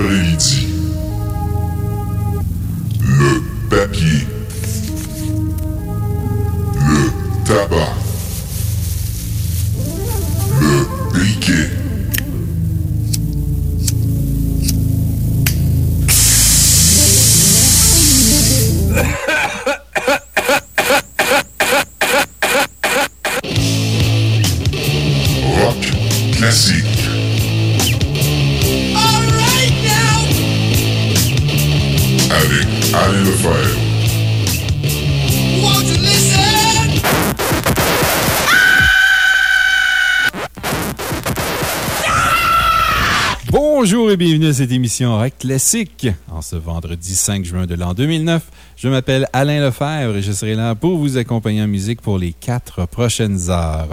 Vendredi Rock Classique. En ce vendredi 5 juin de l'an 2009, je m'appelle Alain Lefebvre et je serai là pour vous accompagner en musique pour les quatre prochaines heures.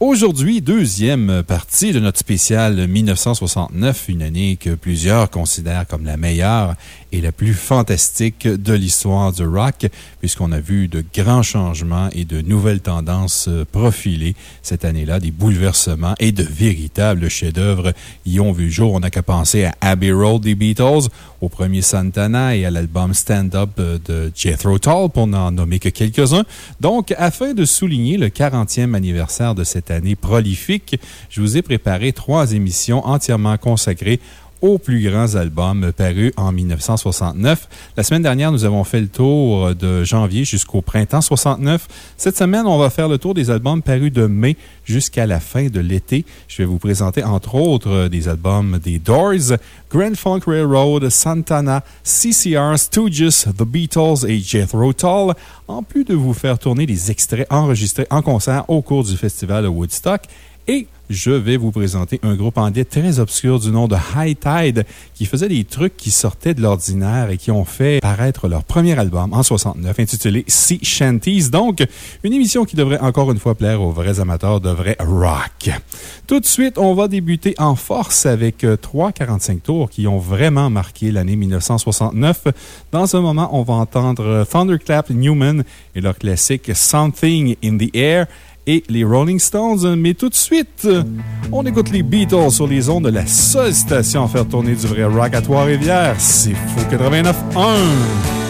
Aujourd'hui, deuxième partie de notre spécial 1969, une année que plusieurs considèrent comme la meilleure et la plus fantastique de l'histoire du rock, puisqu'on a vu de grands changements et de nouvelles tendances profilées cette année-là, des bouleversements et de véritables chefs-d'œuvre y ont vu le jour. On n'a qu'à penser à Abbey Road des Beatles, au premier Santana et à l'album Stand Up de Jethro Tull, pour n'en nommer que quelques-uns. Donc, afin de souligner le 40e anniversaire de cette année prolifique, je vous ai préparé trois émissions entièrement consacrées aux plus grands albums parus en 1969. La semaine dernière, nous avons fait le tour de janvier jusqu'au printemps 69. Cette semaine, on va faire le tour des albums parus de mai jusqu'à la fin de l'été. Je vais vous présenter, entre autres, des albums des Doors, Grand Funk Railroad, Santana, CCR, Stooges, The Beatles et Jethro Tull, en plus de vous faire tourner des extraits enregistrés en concert au cours du festival Woodstock. Et je vais vous présenter un groupe anglais très obscur du nom de High Tide qui faisait des trucs qui sortaient de l'ordinaire et qui ont fait paraître leur premier album en 69 intitulé Sea Shanties. Donc, une émission qui devrait encore une fois plaire aux vrais amateurs de vrai rock. Tout de suite, on va débuter en force avec trois 45 tours qui ont vraiment marqué l'année 1969. Dans un moment, on va entendre Thunderclap Newman et leur classique Something in the Air et les Rolling Stones. Mais tout de suite, on écoute les Beatles sur les ondes de la seule station à faire tourner du vrai rock à Trois-Rivières. C'est Fou 89.1.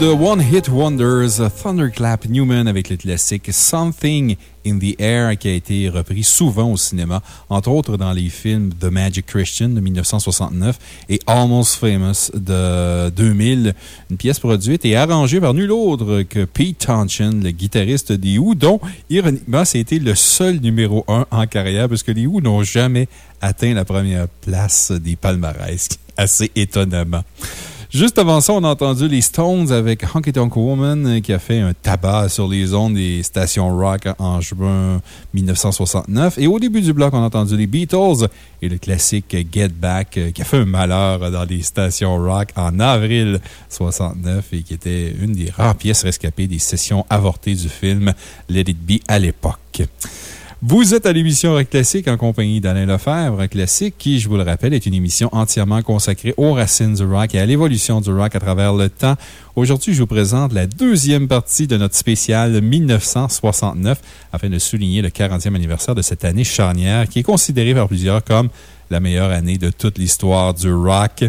de One Hit Wonders, Thunderclap Newman avec le classique Something in the Air qui a été repris souvent au cinéma, entre autres dans les films The Magic Christian de 1969 et Almost Famous de 2000. Une pièce produite et arrangée par nul autre que Pete Townshend, le guitariste des Who, dont, ironiquement, c'était le seul numéro 1 en carrière parce que les Who n'ont jamais atteint la première place des palmarès, assez étonnamment. Juste avant ça, on a entendu les Stones avec Honky Tonk Woman euh, qui a fait un tabac sur les ondes des stations rock en juin 1969. Et au début du bloc, on a entendu les Beatles et le classique Get Back euh, qui a fait un malheur dans les stations rock en avril 69 et qui était une des rares pièces rescapées des sessions avortées du film Let It Be à l'époque. Vous êtes à l'émission Rock Classique en compagnie d'Alain Lefebvre. Classique, qui, je vous le rappelle, est une émission entièrement consacrée aux racines du rock et à l'évolution du rock à travers le temps. Aujourd'hui, je vous présente la deuxième partie de notre spécial 1969 afin de souligner le 40e anniversaire de cette année charnière qui est considérée par plusieurs comme la meilleure année de toute l'histoire du rock.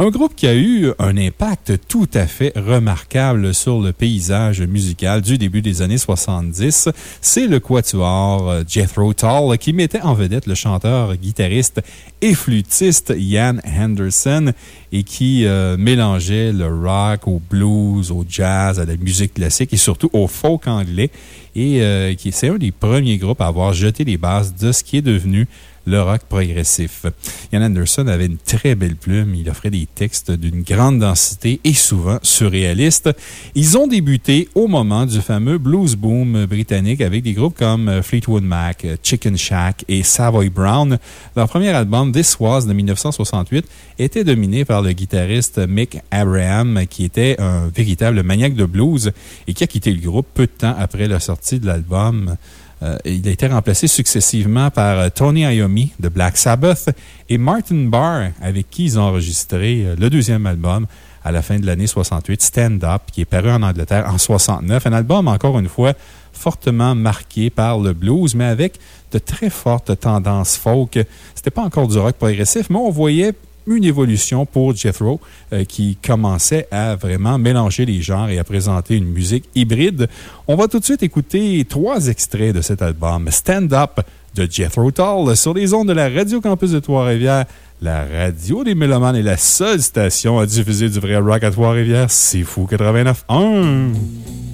Un groupe qui a eu un impact tout à fait remarquable sur le paysage musical du début des années 70, c'est le quatuor euh, Jethro Tull qui mettait en vedette le chanteur, guitariste et flûtiste Ian Henderson et qui euh, mélangeait le rock au blues, au jazz, à la musique classique et surtout au folk anglais. Et euh, c'est un des premiers groupes à avoir jeté les bases de ce qui est devenu le rock progressif. Ian Anderson avait une très belle plume. Il offrait des textes d'une grande densité et souvent surréalistes. Ils ont débuté au moment du fameux blues boom britannique avec des groupes comme Fleetwood Mac, Chicken Shack et Savoy Brown. Leur premier album, This Was de 1968, était dominé par le guitariste Mick Abraham, qui était un véritable maniaque de blues et qui a quitté le groupe peu de temps après la sortie de l'album. Euh, il a été remplacé successivement par euh, Tony Iommi de Black Sabbath et Martin Barr, avec qui ils ont enregistré euh, le deuxième album à la fin de l'année 68, Stand Up, qui est paru en Angleterre en 69. Un album, encore une fois, fortement marqué par le blues, mais avec de très fortes tendances folk. C'était pas encore du rock progressif, mais on voyait une évolution pour Jethro euh, qui commençait à vraiment mélanger les genres et à présenter une musique hybride. On va tout de suite écouter trois extraits de cet album. Stand Up de Jethro Tull sur les ondes de la Radio Campus de Trois-Rivières. La radio des Mélomanes est la seule station à diffuser du vrai rock à Trois-Rivières. C'est fou 89.1.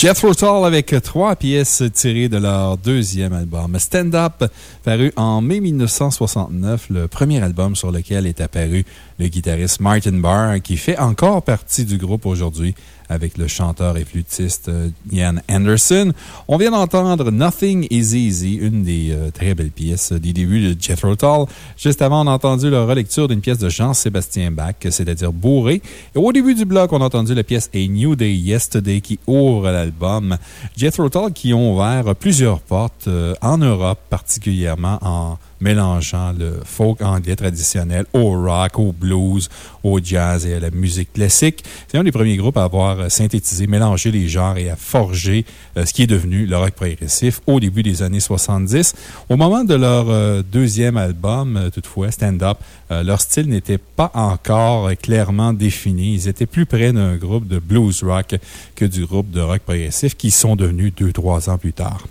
Jethro Tull avec trois pièces tirées de leur deuxième album, Stand Up, paru en mai 1969, le premier album sur lequel est apparu le guitariste Martin Barr, qui fait encore partie du groupe aujourd'hui avec le chanteur et flûtiste euh, Ian Anderson. On vient d'entendre Nothing is Easy, une des euh, très belles pièces des débuts de Jethro Tull. Juste avant, on a entendu la relecture d'une pièce de Jean-Sébastien Bach, c'est-à-dire Bourré. Et au début du bloc, on a entendu la pièce A New Day Yesterday qui ouvre l'album. Jethro Tull qui ont ouvert plusieurs portes euh, en Europe, particulièrement en mélangeant le folk anglais traditionnel au rock, au blues, au jazz et à la musique classique. C'est un des premiers groupes à avoir synthétisé, mélangé les genres et à forger euh, ce qui est devenu le rock progressif au début des années 70. Au moment de leur euh, deuxième album, euh, toutefois, Stand Up, leur style n'était pas encore clairement défini. Ils étaient plus près d'un groupe de blues rock que du groupe de rock progressif qui sont devenus deux, trois ans plus tard.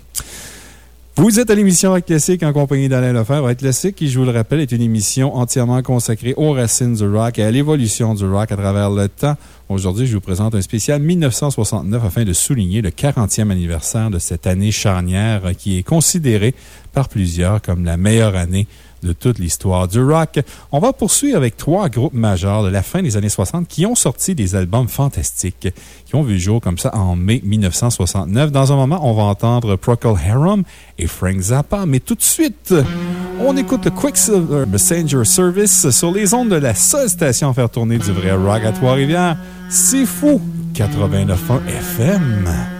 Vous êtes à l'émission Rock Classique en compagnie d'Alain Lefebvre. Rock Classique, qui, je vous le rappelle, est une émission entièrement consacrée aux racines du rock et à l'évolution du rock à travers le temps. Aujourd'hui, je vous présente un spécial 1969 afin de souligner le 40e anniversaire de cette année charnière qui est considérée par plusieurs comme la meilleure année de toute l'histoire du rock. On va poursuivre avec trois groupes majeurs de la fin des années 60 qui ont sorti des albums fantastiques, qui ont vu le jour comme ça en mai 1969. Dans un moment, on va entendre Procol Harum et Frank Zappa, mais tout de suite, on écoute le Quicksilver Messenger Service sur les ondes de la seule station à faire tourner du vrai rock à Trois-Rivières. C'est fou! 89.1 FM.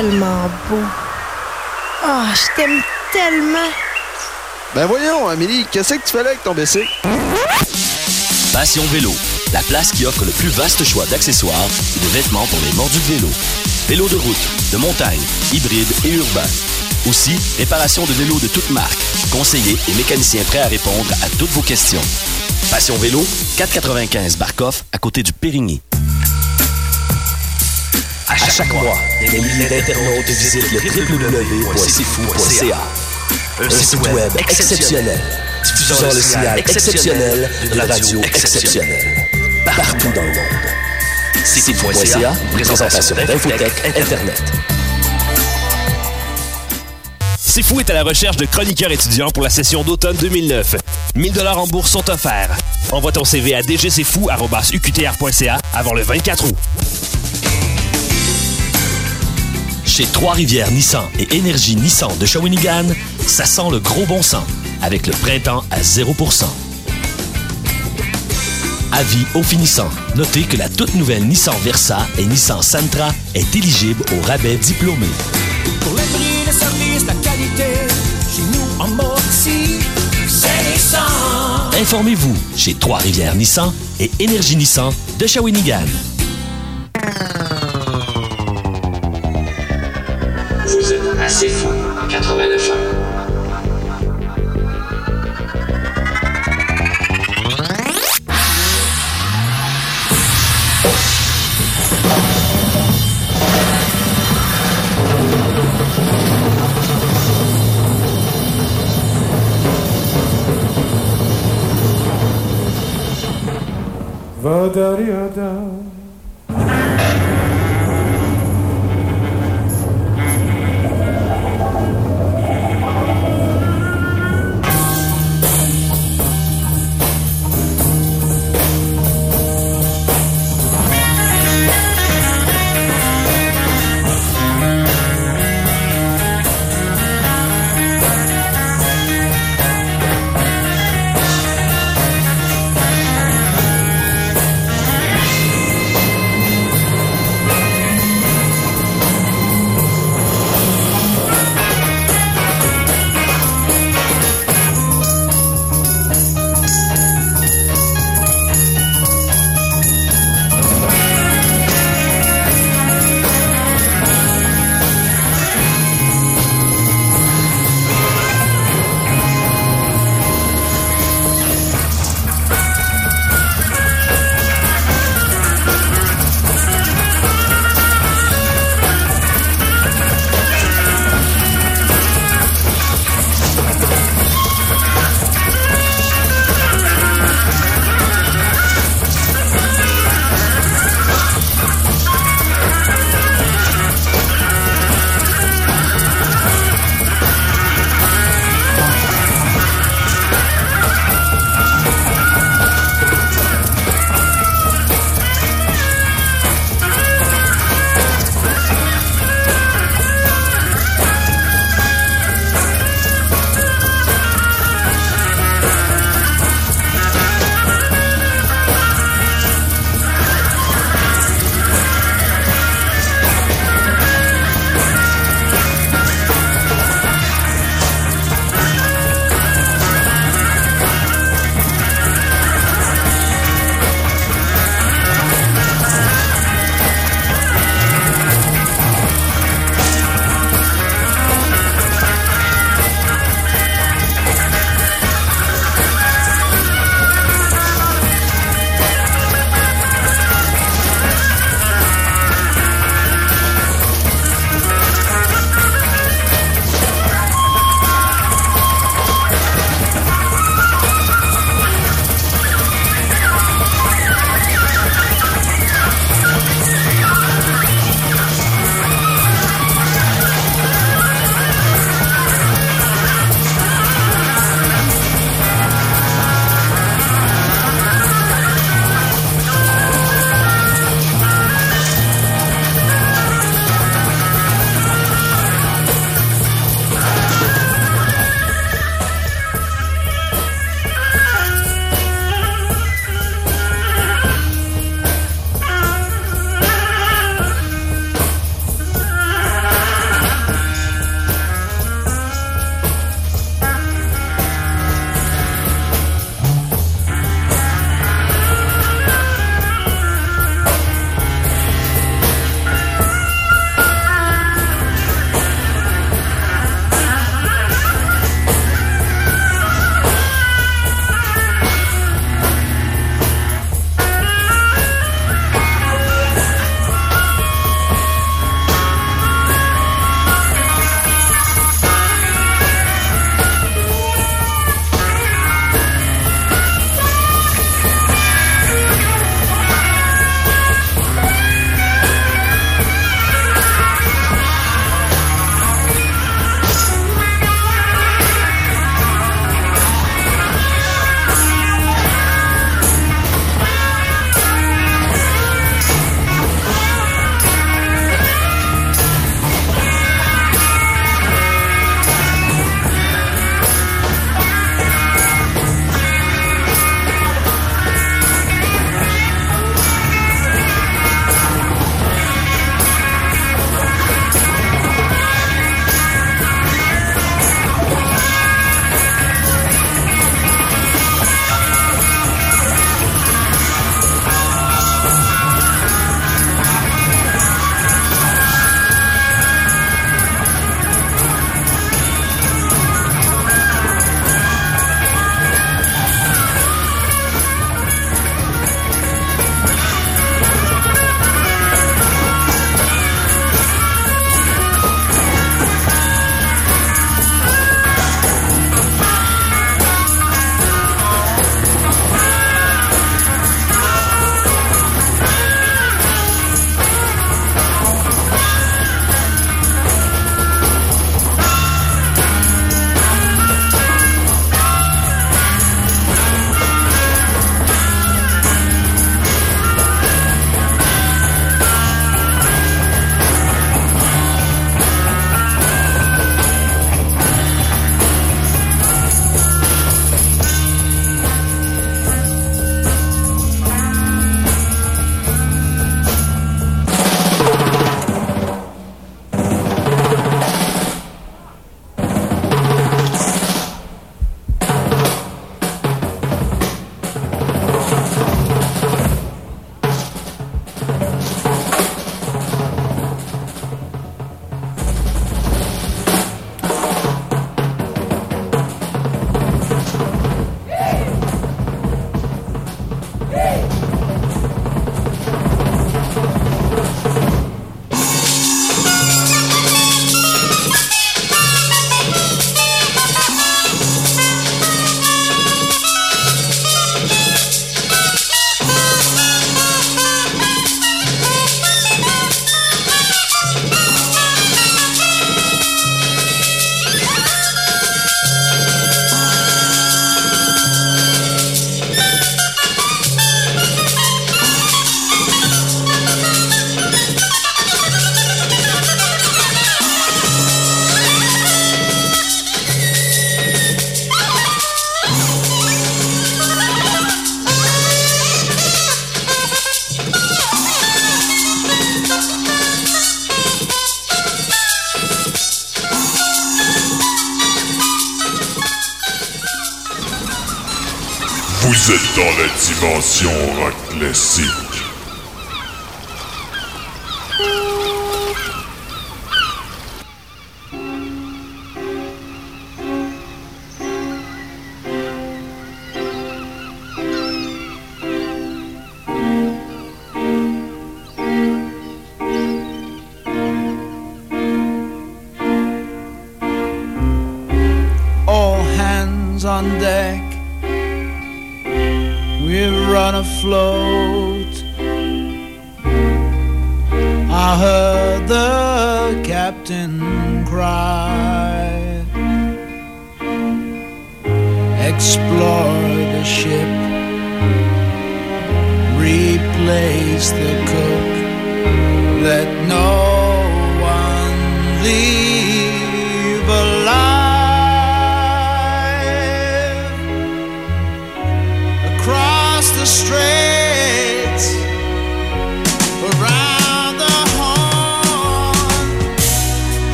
Tellement beau. Ah, je t'aime tellement. Ben voyons, Amélie, qu'est-ce que tu fais là avec ton bicycle? Passion Vélo, la place qui offre le plus vaste choix d'accessoires et de vêtements pour les mordus de vélo. Vélos de route, de montagne, hybride et urbain. Aussi, réparation de vélos de toutes marques, conseillers et mécaniciens prêts à répondre à toutes vos questions. Passion Vélo, 495 Barcoff, à côté du Périgny. Chaque, mois, des milliers d'internautes visitent le www.cfou.ca. Un site web exceptionnel, diffusant le signal exceptionnel de la radio exceptionnelle. Partout dans le monde. CFU.ca, présentation d'Infotech Internet. C'est fou est à la recherche de chroniqueurs étudiants pour la session d'automne 2009. 1000 dollars en bourse sont offerts. Envoie ton CV à dgcfou@uqtr.ca avant le 24 août. Chez Trois-Rivières Nissan et Énergie Nissan de Shawinigan, ça sent le gros bon sens avec le printemps à 0%. Avis au finissant. Notez que la toute nouvelle Nissan Versa et Nissan Sentra est éligible au rabais diplômé. Pour les prix, le service, la qualité, chez nous en Mauricie, c'est Nissan. Informez-vous chez Trois-Rivières Nissan et Énergie Nissan de Shawinigan. Badariyada. Êtes dans la dimension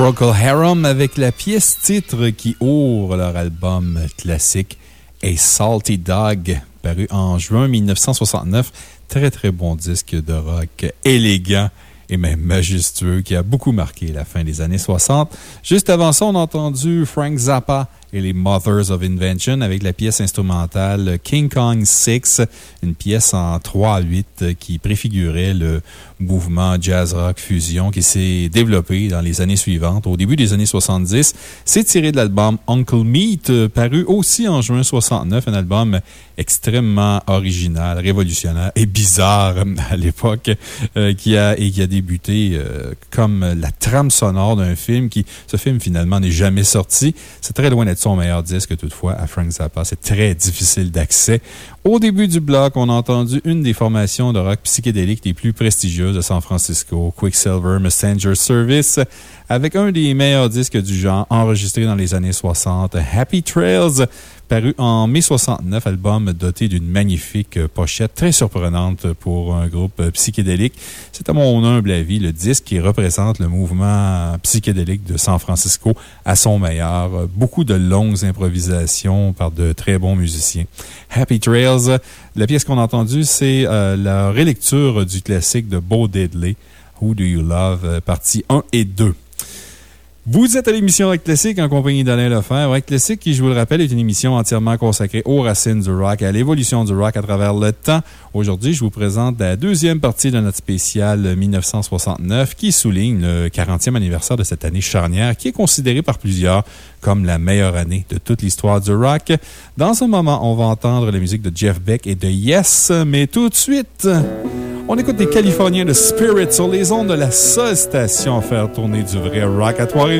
Procol Harum avec la pièce titre qui ouvre leur album classique A Salty Dog, paru en juin 1969. Très très bon disque de rock élégant et même majestueux qui a beaucoup marqué la fin des années 60. Juste avant ça, on a entendu Frank Zappa et les Mothers of Invention avec la pièce instrumentale King Kong 6, une pièce en 3-8 qui préfigurait le mouvement jazz rock fusion qui s'est développé dans les années suivantes. Au début des années 70, c'est tiré de l'album Uncle Meat, paru aussi en juin 69, un album extrêmement original, révolutionnaire et bizarre à l'époque, euh, qui a, et qui a débuté euh, comme la trame sonore d'un film qui, ce film finalement n'est jamais sorti. C'est très loin d'être son meilleur disque toutefois à Frank Zappa. C'est très difficile d'accès. Au début du bloc, on a entendu une des formations de rock psychédélique les plus prestigieuses de San Francisco, Quicksilver Messenger Service, avec un des meilleurs disques du genre enregistré dans les années 60, Happy Trails, paru en mai 69, album doté d'une magnifique pochette très surprenante pour un groupe psychédélique. C'est à mon humble avis le disque qui représente le mouvement psychédélique de San Francisco à son meilleur. Beaucoup de longues improvisations par de très bons musiciens. Happy Trails, la pièce qu'on a entendue, c'est euh, la relecture du classique de Bo Diddley, Who Do You Love, euh, partie 1 et 2. Vous êtes à l'émission Rock Classique en compagnie d'Alain Lefebvre. Rock Classique, qui, je vous le rappelle, est une émission entièrement consacrée aux racines du rock et à l'évolution du rock à travers le temps. Aujourd'hui, je vous présente la deuxième partie de notre spécial 1969 qui souligne le 40e anniversaire de cette année charnière qui est considérée par plusieurs comme la meilleure année de toute l'histoire du rock. Dans ce moment, on va entendre la musique de Jeff Beck et de Yes, mais tout de suite, on écoute des Californiens de Spirit sur les ondes de la seule station à faire tourner du vrai rock à Trois-Rivières.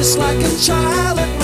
voice like a child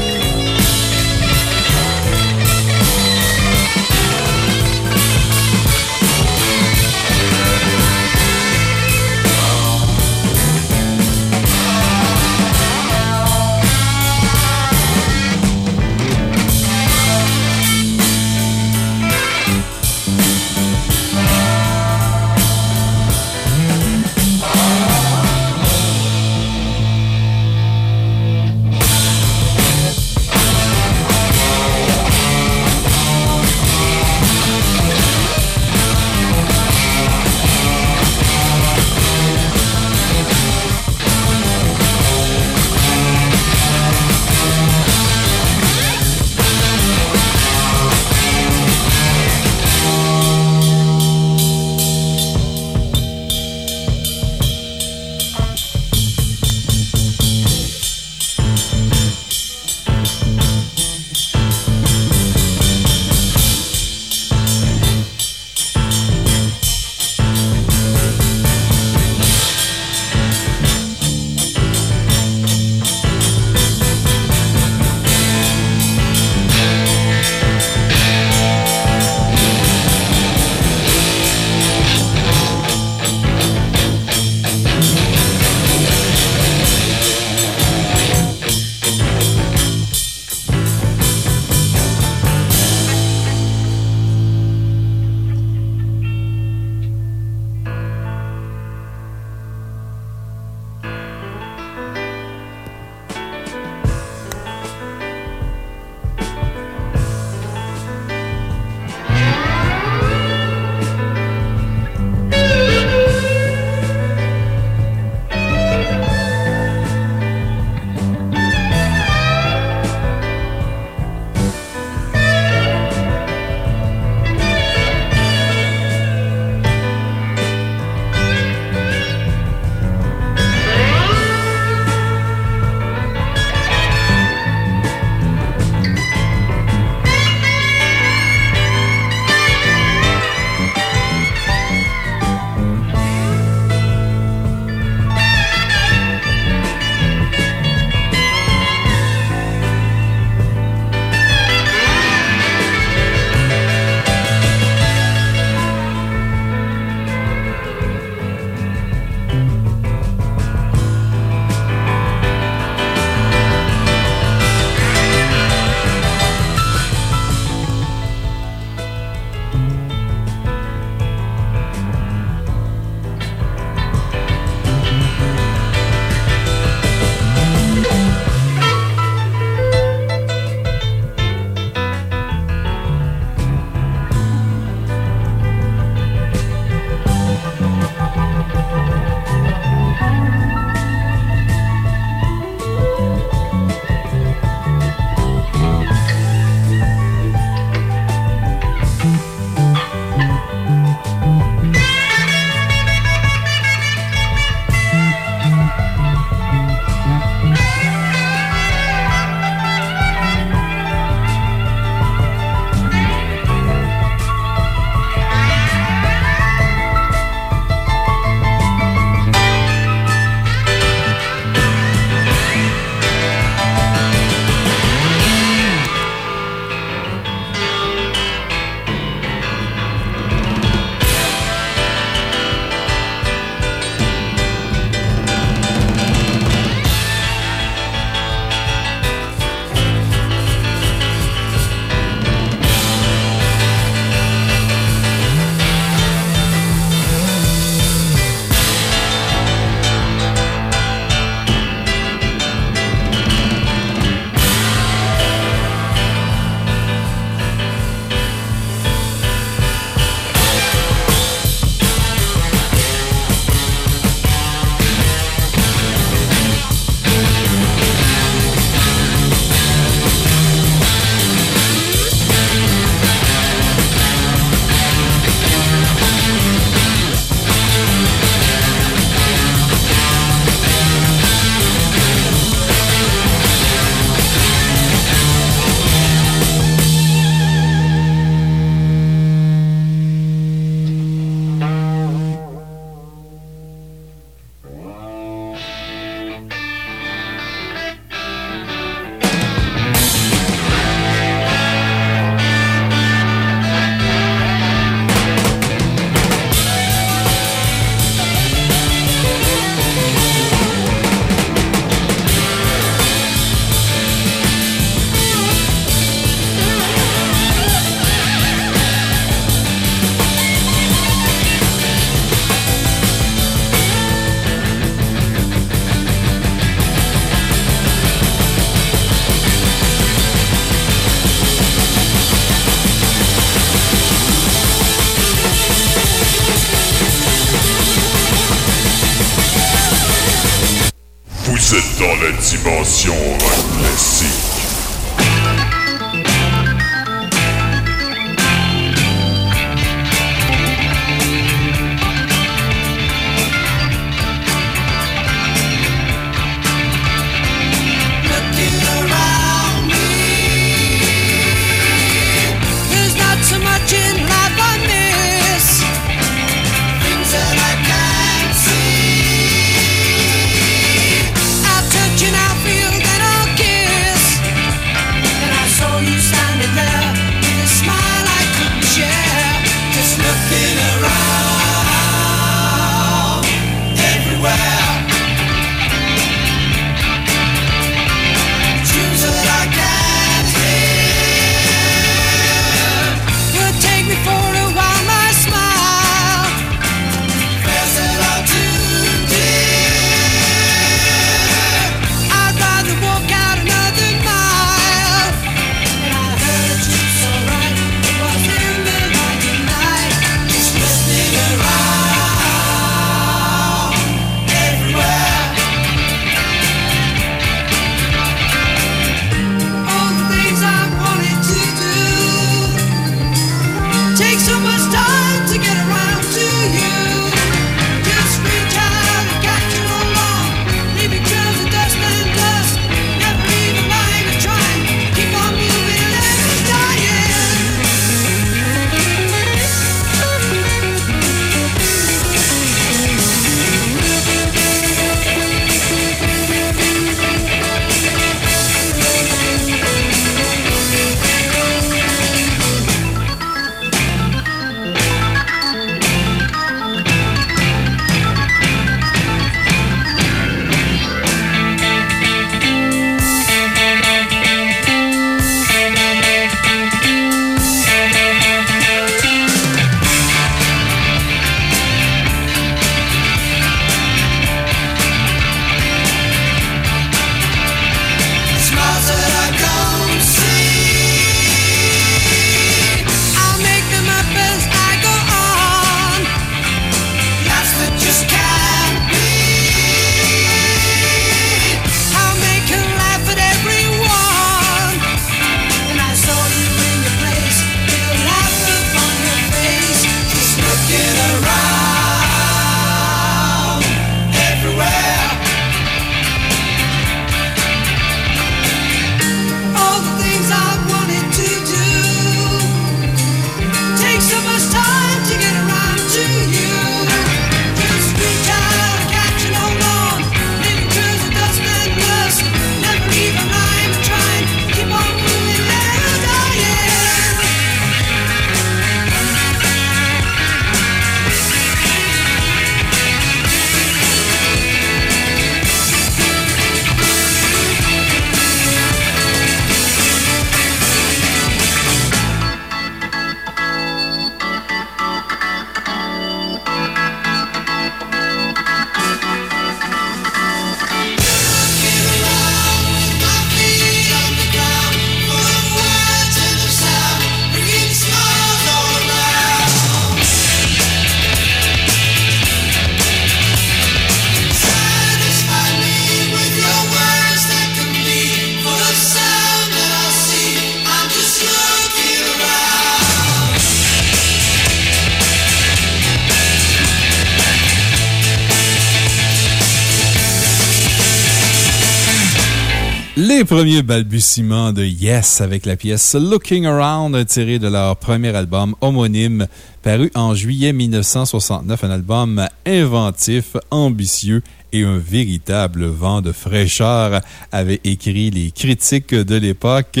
premier balbutiement de Yes avec la pièce Looking Around tirée de leur premier album homonyme paru en juillet 1969, un album inventif, ambitieux et un véritable vent de fraîcheur, avait écrit les critiques de l'époque,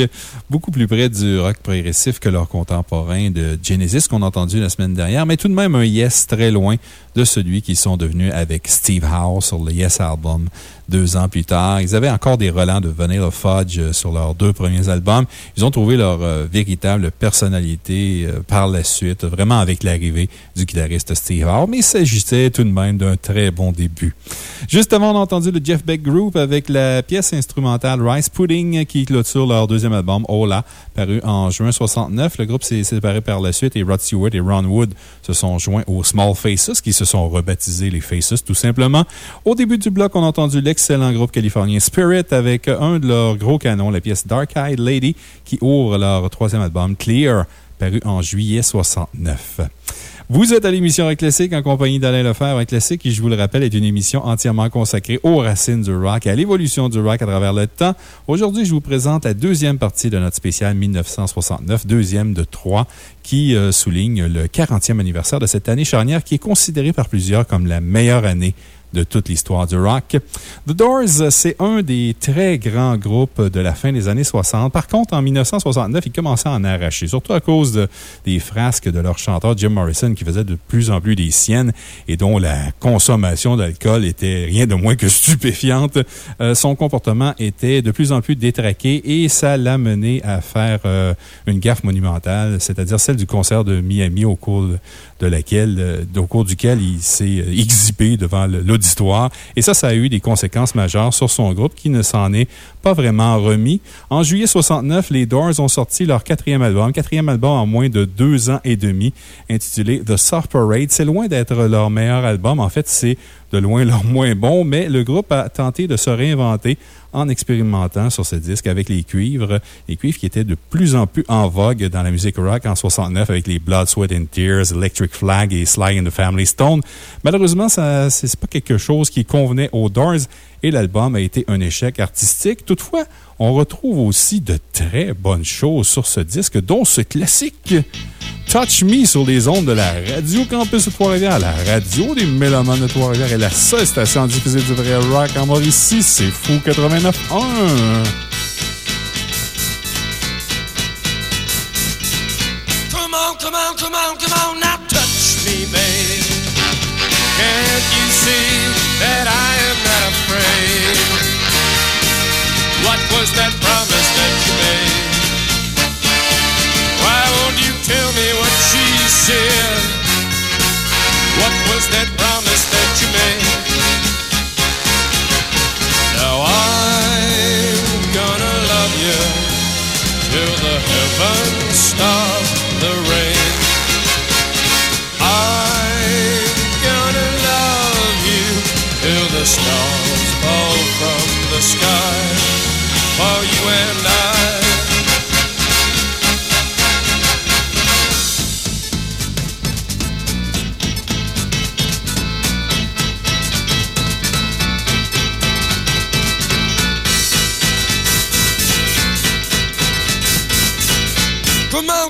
beaucoup plus près du rock progressif que leur contemporain de Genesis qu'on a entendu la semaine dernière, mais tout de même un yes très loin de celui qu'ils sont devenus avec Steve Howe sur le Yes Album deux ans plus tard, ils avaient encore des relents de Vanilla Fudge euh, sur leurs deux premiers albums. Ils ont trouvé leur euh, véritable personnalité euh, par la suite, vraiment avec l'arrivée du guitariste Steve Howe, mais il s'agissait tout de même d'un très bon début. Justement, on a entendu le Jeff Beck Group avec la pièce instrumentale Rice Pudding qui clôture leur deuxième album, Hola, paru en juin 69. Le groupe s'est séparé par la suite et Rod Stewart et Ron Wood se sont joints aux Small Faces qui se sont rebaptisés les Faces tout simplement. Au début du bloc, on a entendu l'ex l'excellent groupe californien Spirit avec un de leurs gros canons, la pièce Dark Eyed Lady qui ouvre leur troisième album Clear, paru en juillet 69. Vous êtes à l'émission Rock Classique en compagnie d'Alain Lefebvre. Rock Classique, qui, je vous le rappelle, est une émission entièrement consacrée aux racines du rock et à l'évolution du rock à travers le temps. Aujourd'hui, je vous présente la deuxième partie de notre spécial 1969, deuxième de trois, qui euh, souligne le 40e anniversaire de cette année charnière qui est considérée par plusieurs comme la meilleure année de toute l'histoire du rock. The Doors, c'est un des très grands groupes de la fin des années 60. Par contre, en 1969, ils commençaient à en arracher, surtout à cause des frasques de leur chanteur Jim Morrison qui faisait de plus en plus des siennes et dont la consommation d'alcool était rien de moins que stupéfiante. Euh, son comportement était de plus en plus détraqué et ça l'a mené à faire euh, une gaffe monumentale, c'est-à-dire celle du concert de Miami au cours de laquelle, euh, au cours duquel il s'est exhibé devant l'auditoire et ça, ça a eu des conséquences majeures sur son groupe qui ne s'en est pas vraiment remis. En juillet 69, les Doors ont sorti leur quatrième album, quatrième album en moins de deux ans et demi, intitulé The Soft Parade. C'est loin d'être leur meilleur album. En fait, c'est de loin leur moins bon, mais le groupe a tenté de se réinventer en expérimentant sur ce disque avec les cuivres, les cuivres qui étaient de plus en plus en vogue dans la musique rock en 69 avec les Blood, Sweat and Tears, Electric Flag et Sly and the Family Stone. Malheureusement, ce n'est pas quelque chose qui convenait aux Doors et l'album a été un échec artistique. Toutefois, on retrouve aussi de très bonnes choses sur ce disque, dont ce classique Touch Me sur les ondes de la Radio Campus de Trois-Rivières. La radio des Mélomanes de Trois-Rivières est la seule station diffusée du vrai rock en Mauricie. C'est fou 89.1. Come? What was that promise? What was that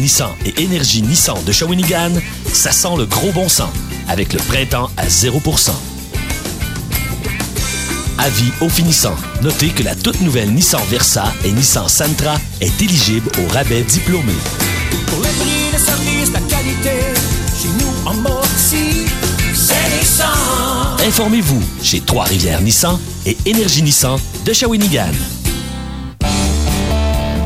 Nissan et Énergie Nissan de Shawinigan, ça sent le gros bon sens avec le printemps à 0%. Avis au finissant. Notez que la toute nouvelle Nissan Versa et Nissan Sentra est éligible au rabais diplômé. Pour les prix, le service, la qualité, chez nous en Mauricie, c'est Nissan. Informez-vous chez Trois-Rivières Nissan et Énergie Nissan de Shawinigan.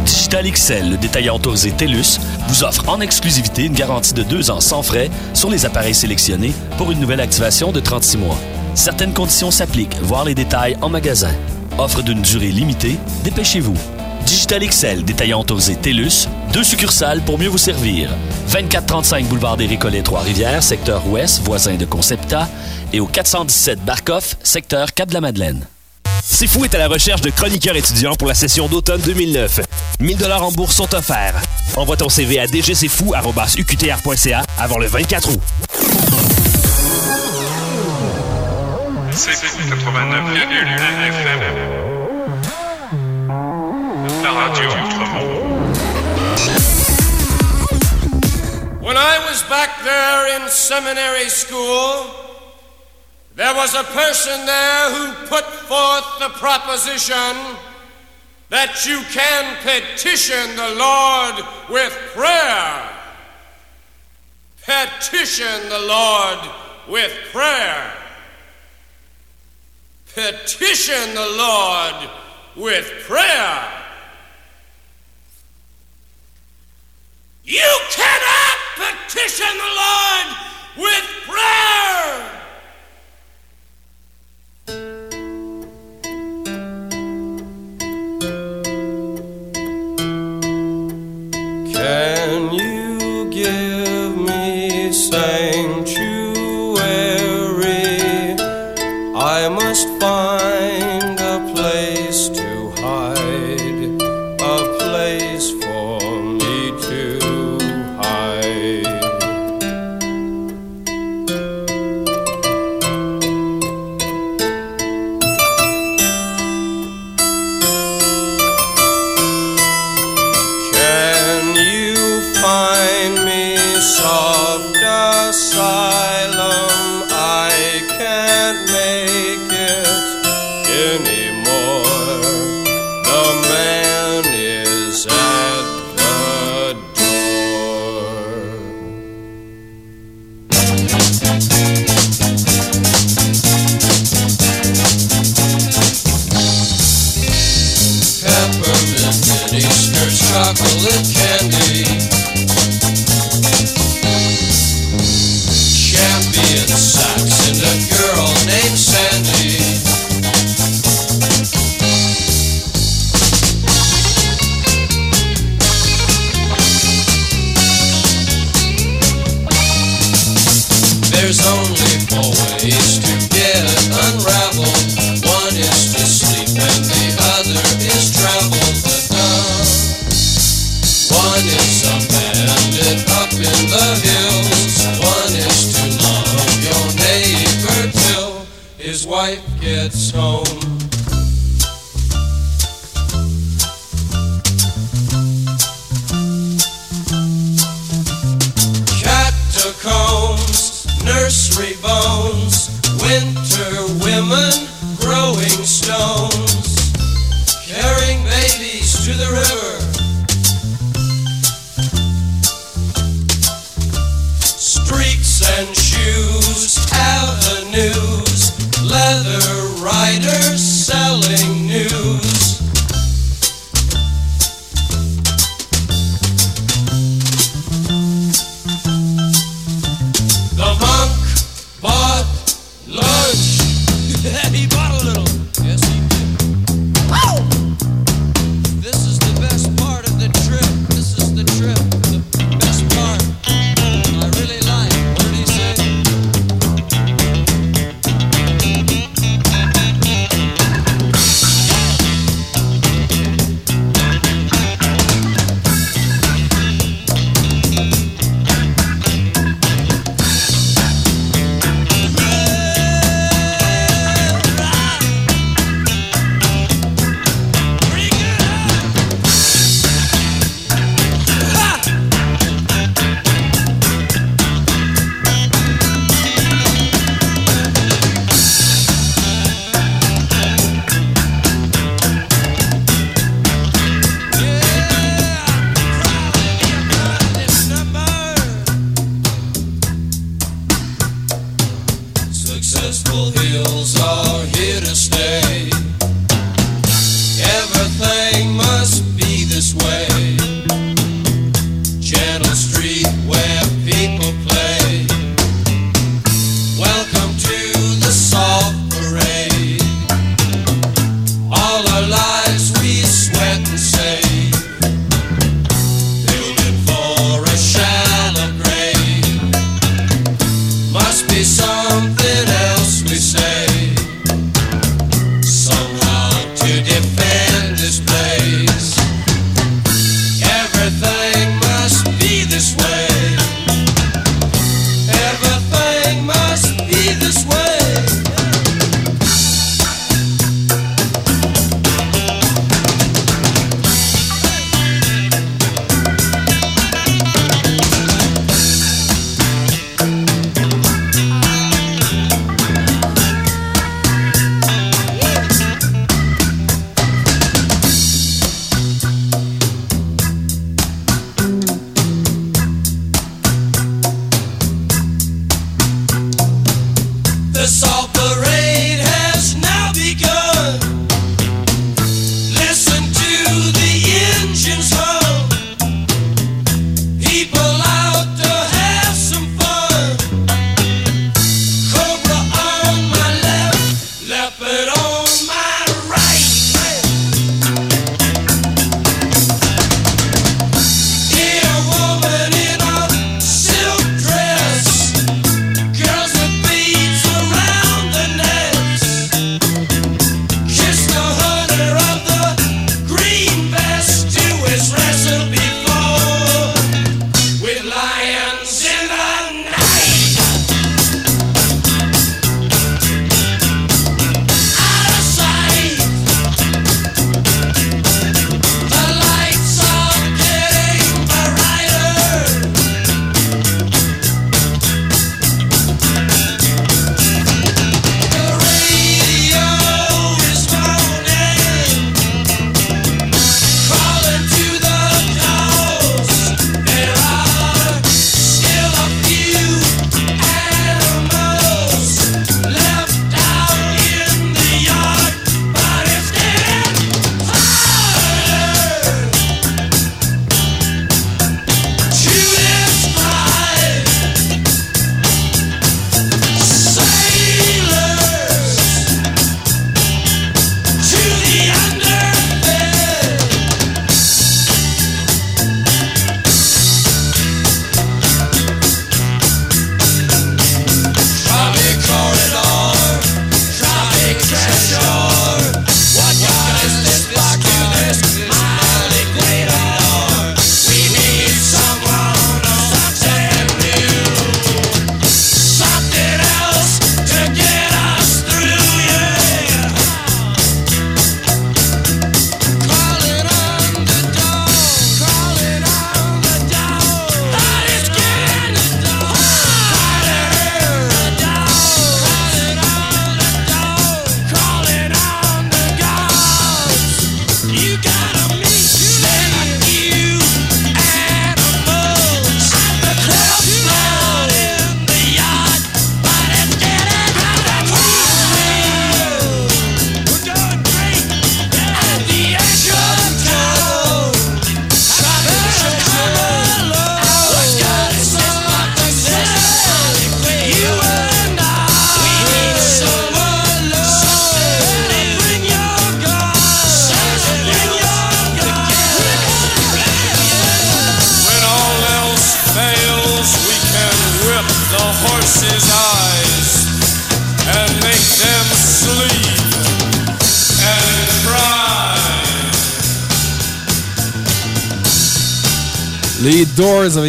Digital XL, le détaillant autorisé TELUS, vous offre en exclusivité une garantie de deux ans sans frais sur les appareils sélectionnés pour une nouvelle activation de 36 mois. Certaines conditions s'appliquent, voir les détails en magasin. Offre d'une durée limitée, dépêchez-vous. Digital XL, détaillant autorisé TELUS, deux succursales pour mieux vous servir. 2435 boulevard des Récollets, Trois-Rivières, secteur ouest, voisin de Concepta, et au 417 Barcoff, secteur Cap-de-la-Madeleine. C'est fou est à la recherche de chroniqueurs étudiants pour la session d'automne 2009. 1000 dollars en bourse sont offerts. Envoie ton CV à dgcfou@uqtr.ca avant le 24 août. C'est 89,1 FM. La radio. When I was back there in seminary school, there was a person there who put forth the proposition that you can petition the Lord with prayer. Petition the Lord with prayer. Petition the Lord with prayer. You cannot petition the Lord with prayer. Can you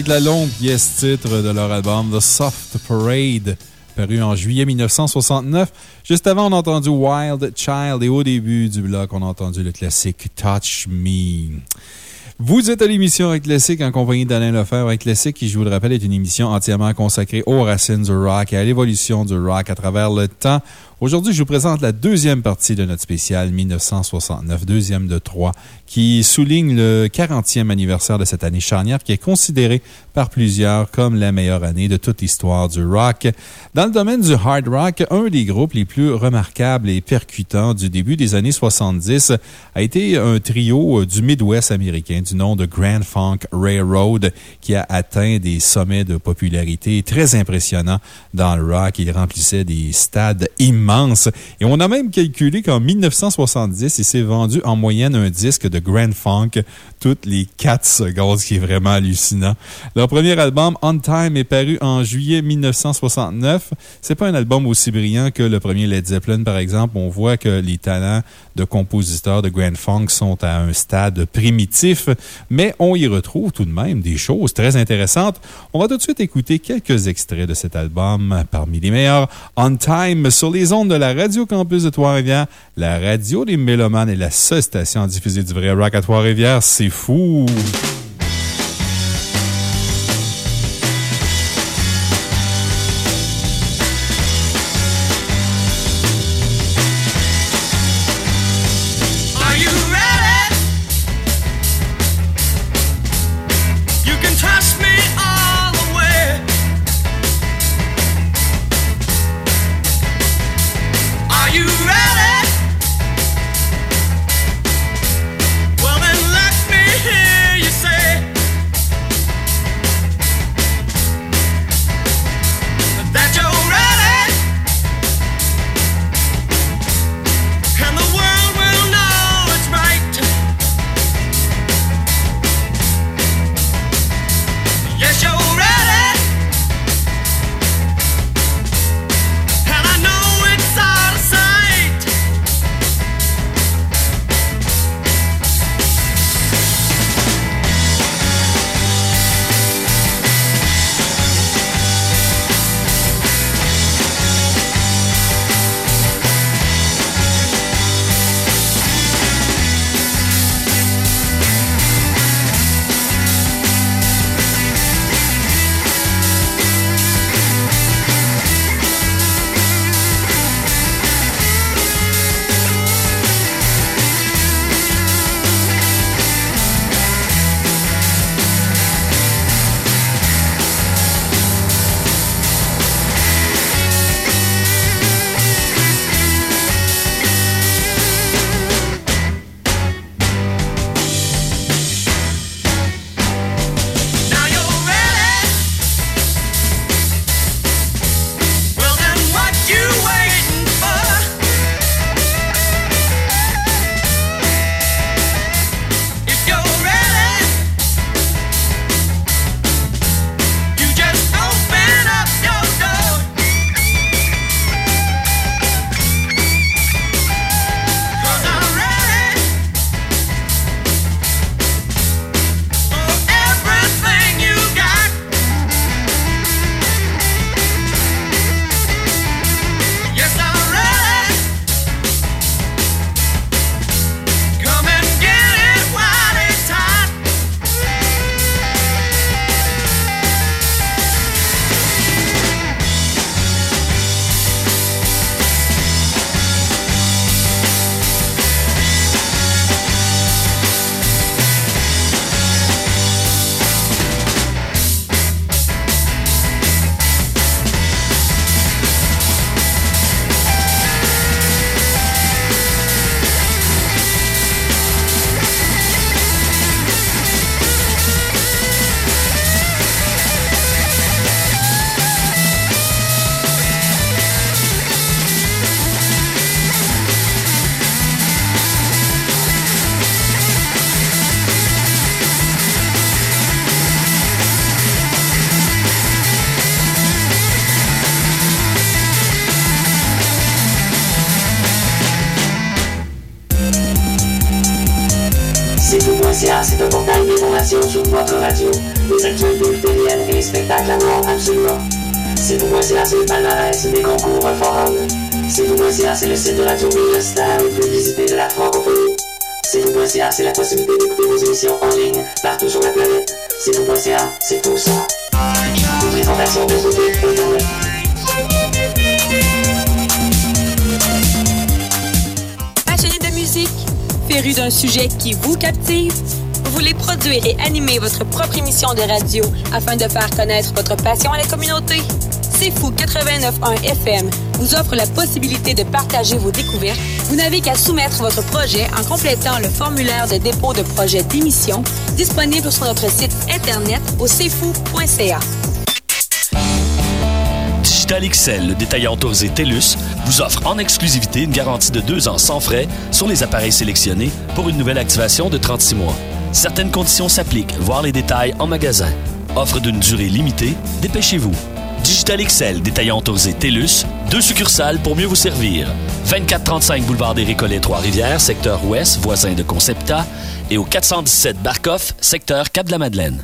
La longue pièce titre de leur album The Soft Parade, paru en juillet 1969. Juste avant, on a entendu Wild Child et au début du bloc, on a entendu le classique Touch Me. Vous êtes à l'émission Rock Classique en compagnie d'Alain Lefebvre. Rock Classique, qui, je vous le rappelle, est une émission entièrement consacrée aux racines du rock et à l'évolution du rock à travers le temps. Aujourd'hui, je vous présente la deuxième partie de notre spécial 1969, deuxième de trois, qui souligne le 40e anniversaire de cette année charnière qui est considérée par plusieurs comme la meilleure année de toute l'histoire du rock. Dans le domaine du hard rock, un des groupes les plus remarquables et percutants du début des années 70 a été un trio du Midwest américain du nom de Grand Funk Railroad qui a atteint des sommets de popularité très impressionnants dans le rock. Il remplissait des stades immenses et on a même calculé qu'en 1970, il s'est vendu en moyenne un disque de Grand Funk toutes les 4 secondes, ce qui est vraiment hallucinant. Leur premier album, On Time, est paru en juillet 1969. C'est pas un album aussi brillant que le premier Led Zeppelin, par exemple. On voit que les talents de compositeurs de Grand Funk sont à un stade primitif, mais on y retrouve tout de même des choses très intéressantes. On va tout de suite écouter quelques extraits de cet album parmi les meilleurs. On Time sur les de la Radio Campus de Trois-Rivières, la radio des Mélomanes est la seule station à diffuser du vrai rock à Trois-Rivières. C'est fou! Votre propre émission de radio afin de faire connaître votre passion à la communauté? C'est fou 89.1 FM vous offre la possibilité de partager vos découvertes. Vous n'avez qu'à soumettre votre projet en complétant le formulaire de dépôt de projet d'émission disponible sur notre site internet au cfou.ca. Digital XL, le détaillant autorisé TELUS, vous offre en exclusivité une garantie de deux ans sans frais sur les appareils sélectionnés pour une nouvelle activation de 36 mois. Certaines conditions s'appliquent, voir les détails en magasin. Offre d'une durée limitée, dépêchez-vous. Digital XL, détaillant autorisé TELUS, deux succursales pour mieux vous servir. 2435 boulevard des Récollets, Trois-Rivières, secteur ouest, voisin de Concepta, et au 417 Barcoff, secteur Cap-de-la-Madeleine.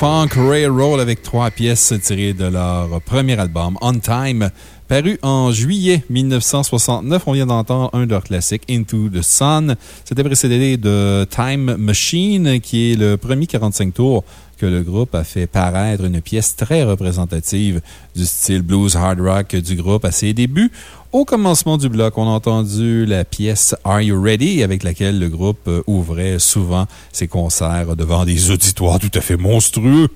Funk Railroad avec trois pièces tirées de leur premier album, On Time, paru en juillet 1969. On vient d'entendre un de leurs classiques, Into the Sun. C'était précédé de Time Machine, qui est le premier 45 tours que le groupe a fait paraître une pièce très représentative du style blues hard rock du groupe à ses débuts. Au commencement du bloc, on a entendu la pièce Are You Ready avec laquelle le groupe euh, ouvrait souvent ses concerts devant des auditoires tout à fait monstrueux.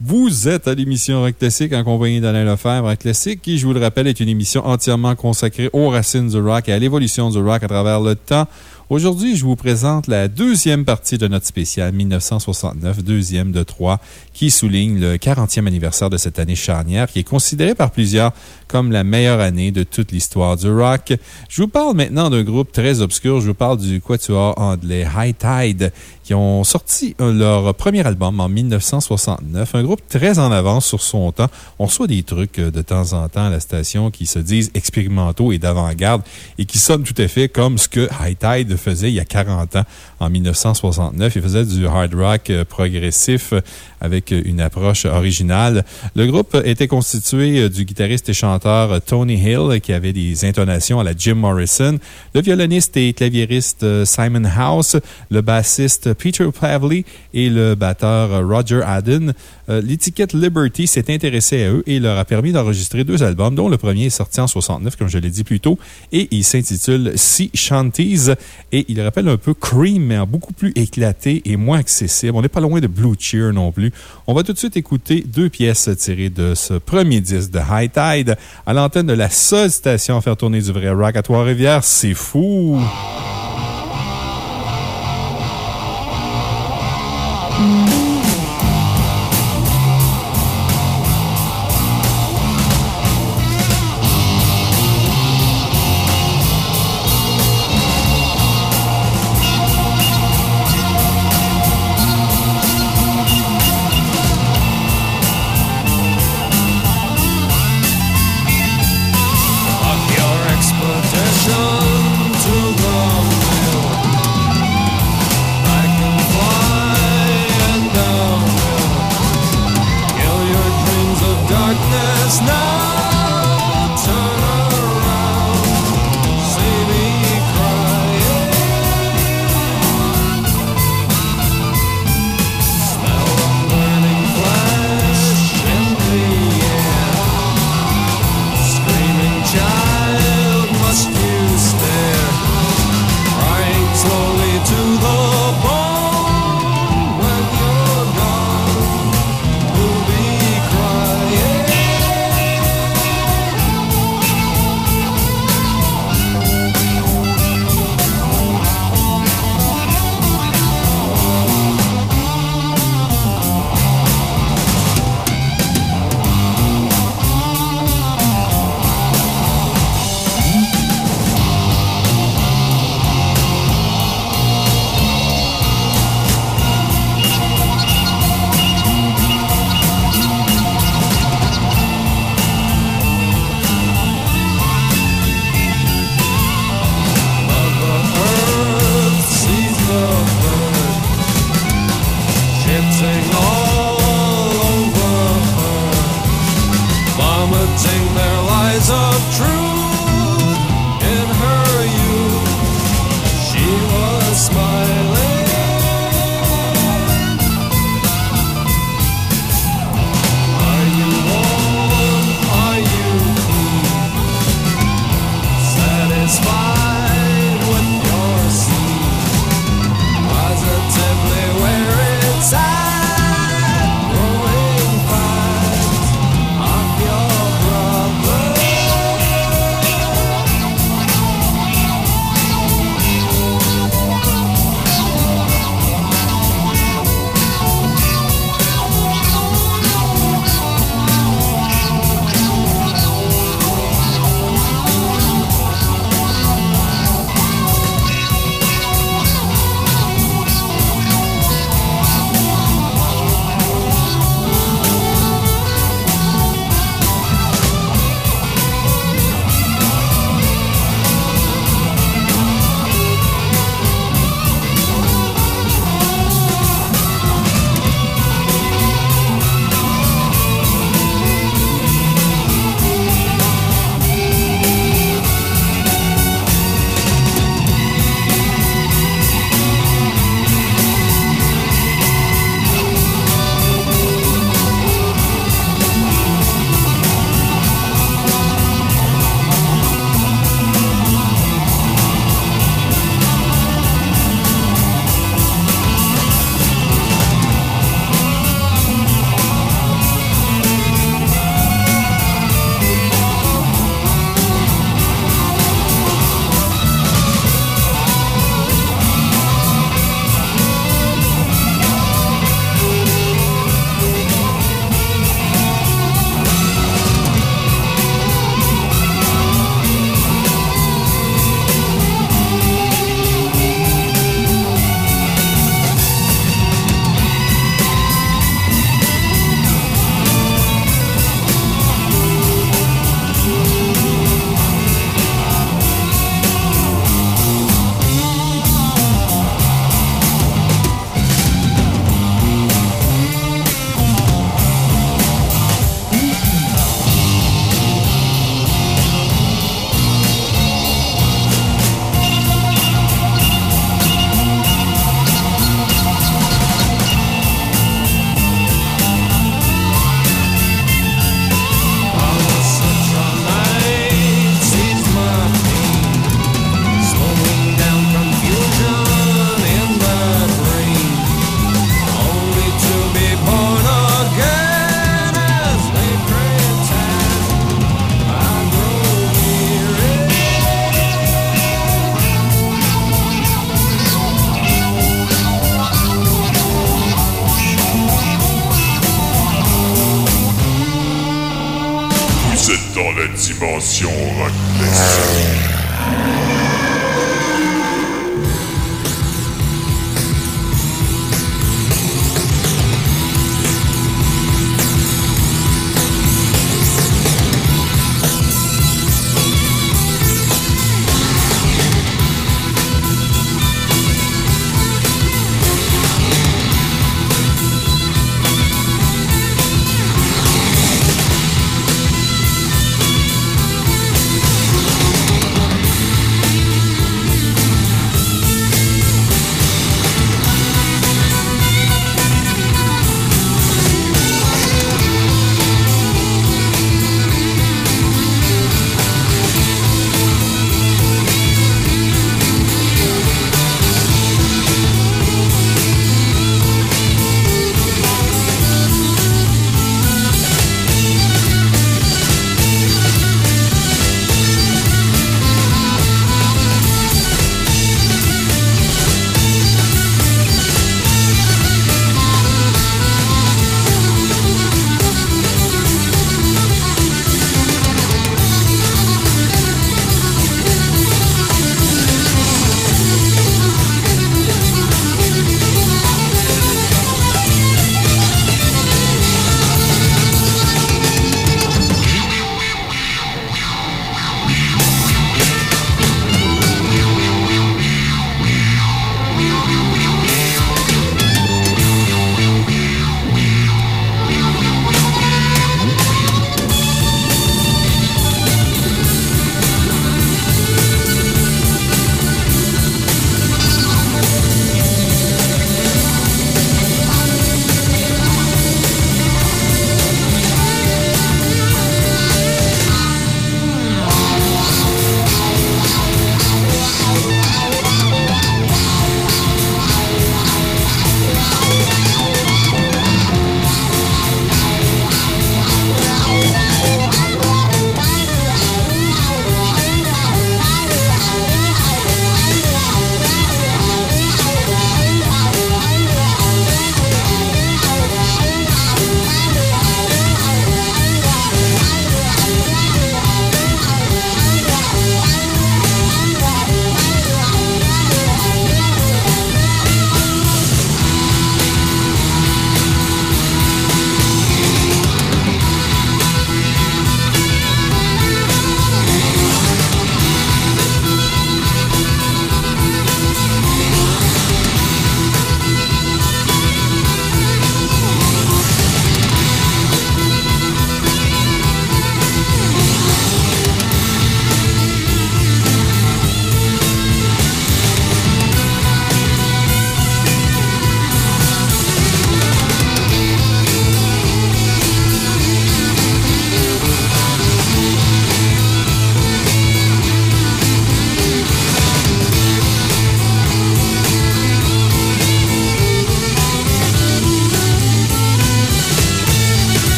Vous êtes à l'émission Rock Classique en compagnie d'Alain Lefebvre. Rock Classique, qui, je vous le rappelle, est une émission entièrement consacrée aux racines du rock et à l'évolution du rock à travers le temps. Aujourd'hui, je vous présente la deuxième partie de notre spécial 1969, deuxième de trois, qui souligne le 40e anniversaire de cette année charnière, qui est considérée par plusieurs comme la meilleure année de toute l'histoire du rock. Je vous parle maintenant d'un groupe très obscur. Je vous parle du quatuor anglais High Tide, qui ont sorti leur premier album en 1969. Un groupe très en avance sur son temps. On reçoit des trucs euh, de temps en temps à la station qui se disent expérimentaux et d'avant-garde et qui sonnent tout à fait comme ce que High Tide faisait il y a 40 ans, en 1969. Il faisait du hard rock euh, progressif avec une approche originale. Le groupe était constitué euh, du guitariste et chanteur Tony Hill, qui avait des intonations à la Jim Morrison, le violoniste et claviériste Simon House, le bassiste Peter Pavley et le batteur Roger Adden. Euh, l'étiquette Liberty s'est intéressée à eux et leur a permis d'enregistrer deux albums, dont le premier est sorti en 69, comme je l'ai dit plus tôt, et il s'intitule Sea Shanties. Et il rappelle un peu Cream, mais en beaucoup plus éclaté et moins accessible. On n'est pas loin de Blue Cheer non plus. On va tout de suite écouter deux pièces tirées de ce premier disque de High Tide à l'antenne de la seule station à faire tourner du vrai rock à Trois-Rivières. C'est fou!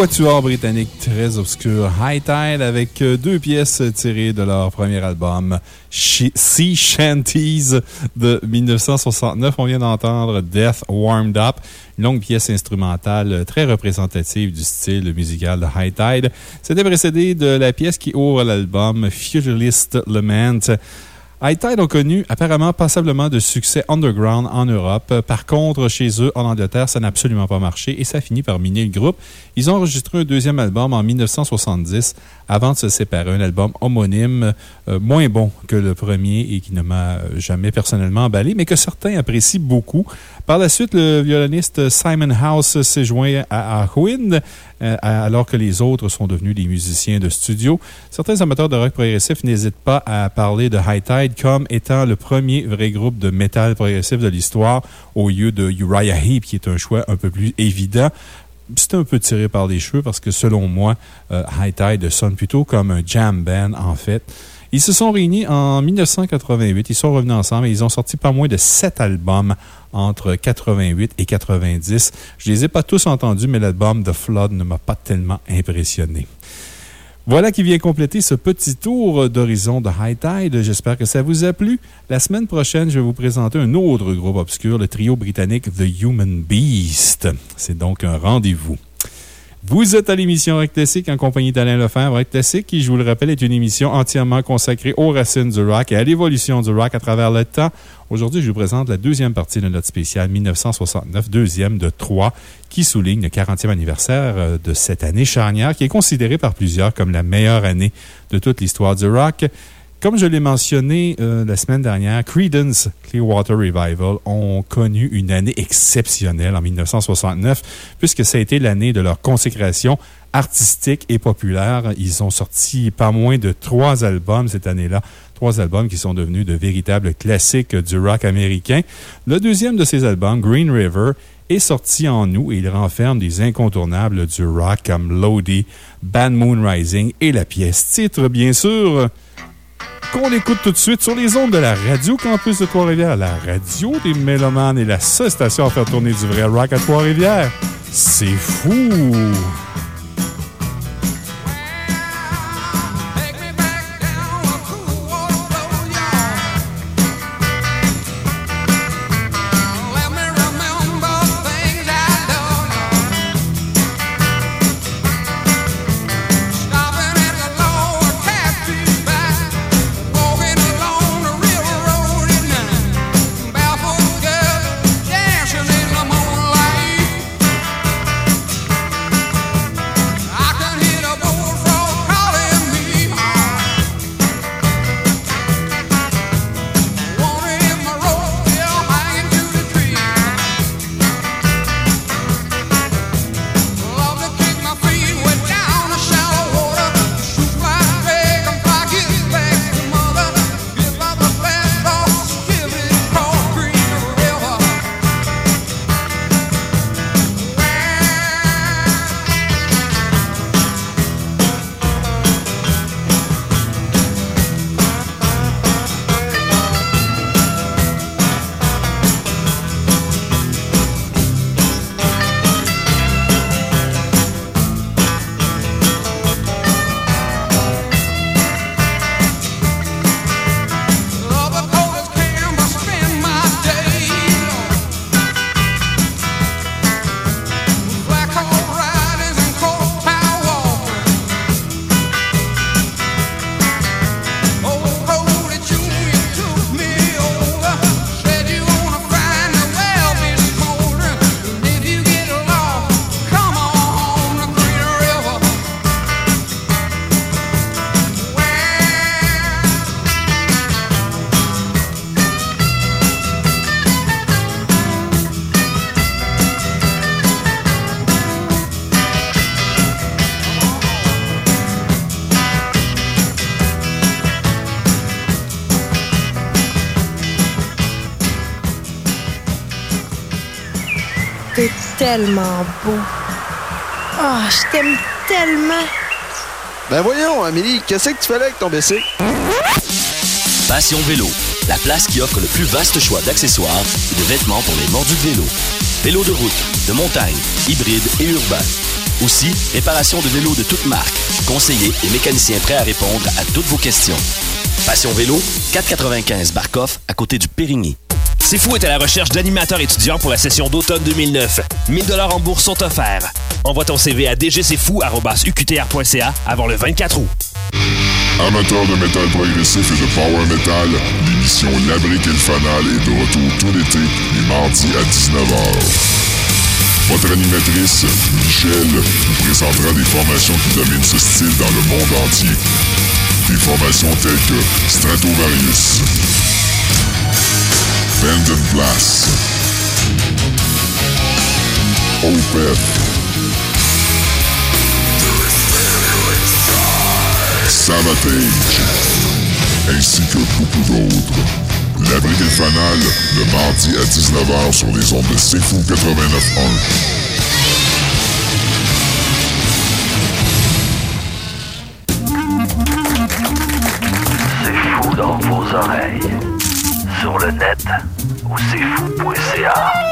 Quatuor britannique très obscur, High Tide, avec euh, deux pièces tirées de leur premier album, Sea Shanties de 1969. On vient d'entendre Death Warmed Up, une longue pièce instrumentale très représentative du style musical de High Tide. C'était précédé de la pièce qui ouvre l'album Futurist Lament. High Tide ont connu apparemment passablement de succès underground en Europe. Par contre, chez eux, en Angleterre, ça n'a absolument pas marché et ça finit par miner le groupe. Ils ont enregistré un deuxième album en 1970 avant de se séparer. Un album homonyme, euh, moins bon que le premier et qui ne m'a jamais personnellement emballé, mais que certains apprécient beaucoup. Par la suite, le violoniste Simon House s'est joint à, à euh, alors que les autres sont devenus des musiciens de studio. Certains amateurs de rock progressif n'hésitent pas à parler de High Tide comme étant le premier vrai groupe de métal progressif de l'histoire, au lieu de Uriah Heep, qui est un choix un peu plus évident c'est un peu tiré par les cheveux parce que selon moi, euh, High Tide sonne plutôt comme un jam band en fait. Ils se sont réunis en 1988. Ils sont revenus ensemble et ils ont sorti pas moins de sept albums entre 88 et 90. Je les ai pas tous entendus, mais l'album The Flood ne m'a pas tellement impressionné. Voilà qui vient compléter ce petit tour d'horizon de High Tide. J'espère que ça vous a plu. La semaine prochaine, je vais vous présenter un autre groupe obscur, le trio britannique The Human Beast. C'est donc un rendez-vous. Vous êtes à l'émission Rock Classique en compagnie d'Alain Lefebvre. Rock Classique, qui, je vous le rappelle, est une émission entièrement consacrée aux racines du rock et à l'évolution du rock à travers le temps. Aujourd'hui, je vous présente la deuxième partie de notre spécial 1969, deuxième de trois, qui souligne le 40e anniversaire euh, de cette année charnière, qui est considérée par plusieurs comme la meilleure année de toute l'histoire du rock. Comme je l'ai mentionné euh, la semaine dernière, Creedence Clearwater Revival ont connu une année exceptionnelle en 1969, puisque ça a été l'année de leur consécration artistique et populaire. Ils ont sorti pas moins de trois albums cette année-là. Trois albums qui sont devenus de véritables classiques du rock américain. Le deuxième de ces albums, Green River, est sorti en août et il renferme des incontournables du rock comme Lodi, Bad Moon Rising et la pièce titre, bien sûr qu'on écoute tout de suite sur les ondes de la Radio Campus de Trois-Rivières, la radio des mélomanes et la seule station à faire tourner du vrai rock à Trois-Rivières. C'est fou! Tellement beau. Ah, je t'aime tellement. Ben voyons, Amélie, qu'est-ce que tu fais là avec ton bicycle? Passion Vélo, la place qui offre le plus vaste choix d'accessoires et de vêtements pour les mordus de vélo. Vélo de route, de montagne, hybride et urbain. Aussi, réparation de vélos de toutes marques, conseillers et mécaniciens prêts à répondre à toutes vos questions. Passion Vélo, 495 Barcoff, à côté du Périgny. C'est fou est à la recherche d'animateurs étudiants pour la session d'automne 2009. 1000 dollars en bourse sont offerts. Envoie ton CV à dgcfou@uqtr.ca avant le 24 août. Amateurs de métal progressif et de power metal, l'émission La Brique et le Fanal est de retour tout l'été, les mardis à 19h. Votre animatrice, Michel, vous présentera des formations qui dominent ce style dans le monde entier. Des formations telles que Stratovarius, Band Blast, Opeth, Savatage, ainsi que beaucoup d'autres. L'abri des fanales, le mardi à 19h sur les ondes de Fou 89.1. C'est fou dans vos oreilles. Sur le net ou c'est fou.ca.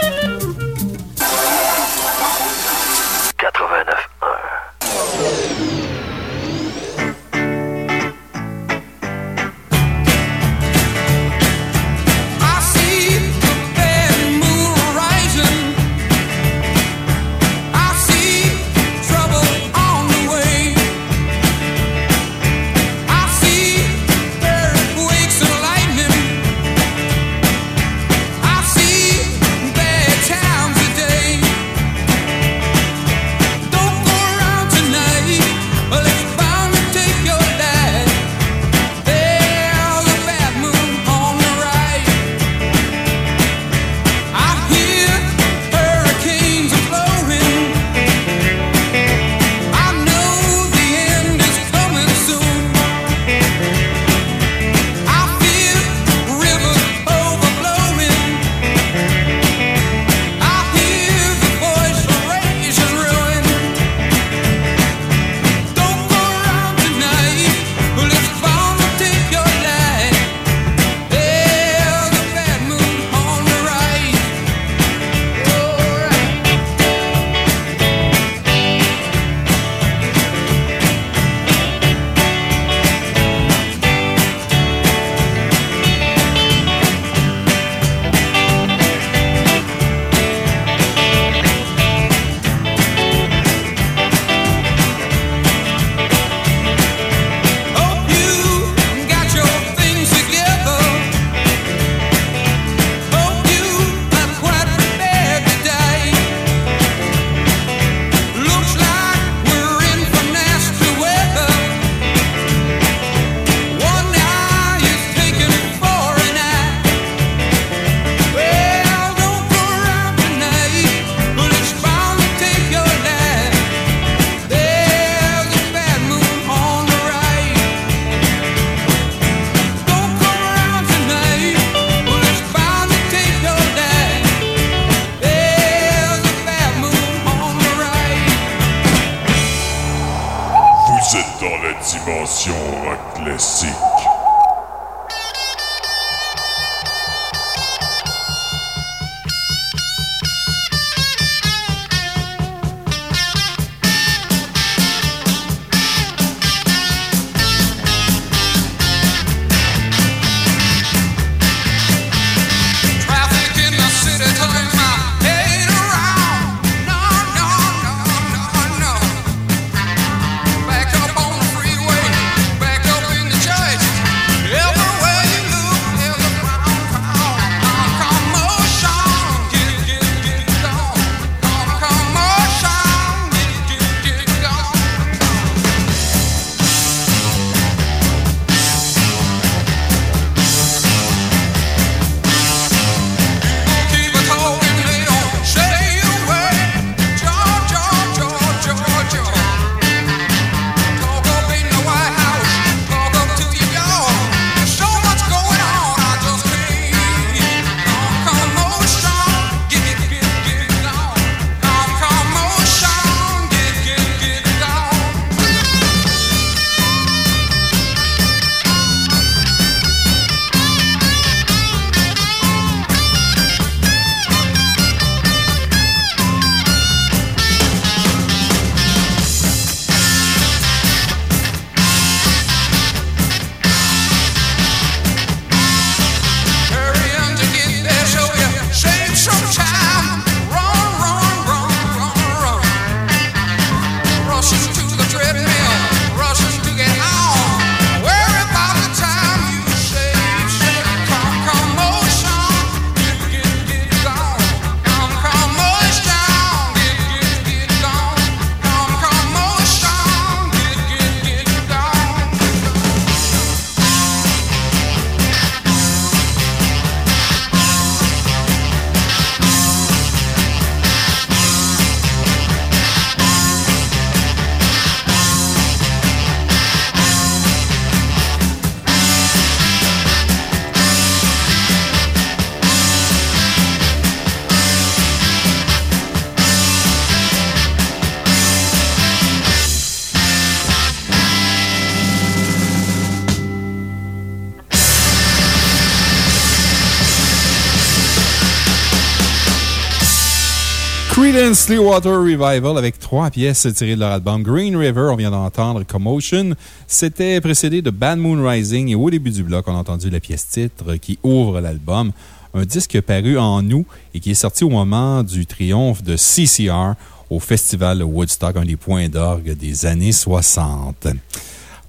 Clearwater Revival avec trois pièces tirées de leur album Green River. On vient d'entendre Commotion. C'était précédé de Bad Moon Rising et au début du bloc, on a entendu la pièce titre qui ouvre l'album. Un disque paru en août et qui est sorti au moment du triomphe de CCR au festival Woodstock, un des points d'orgue des années 60.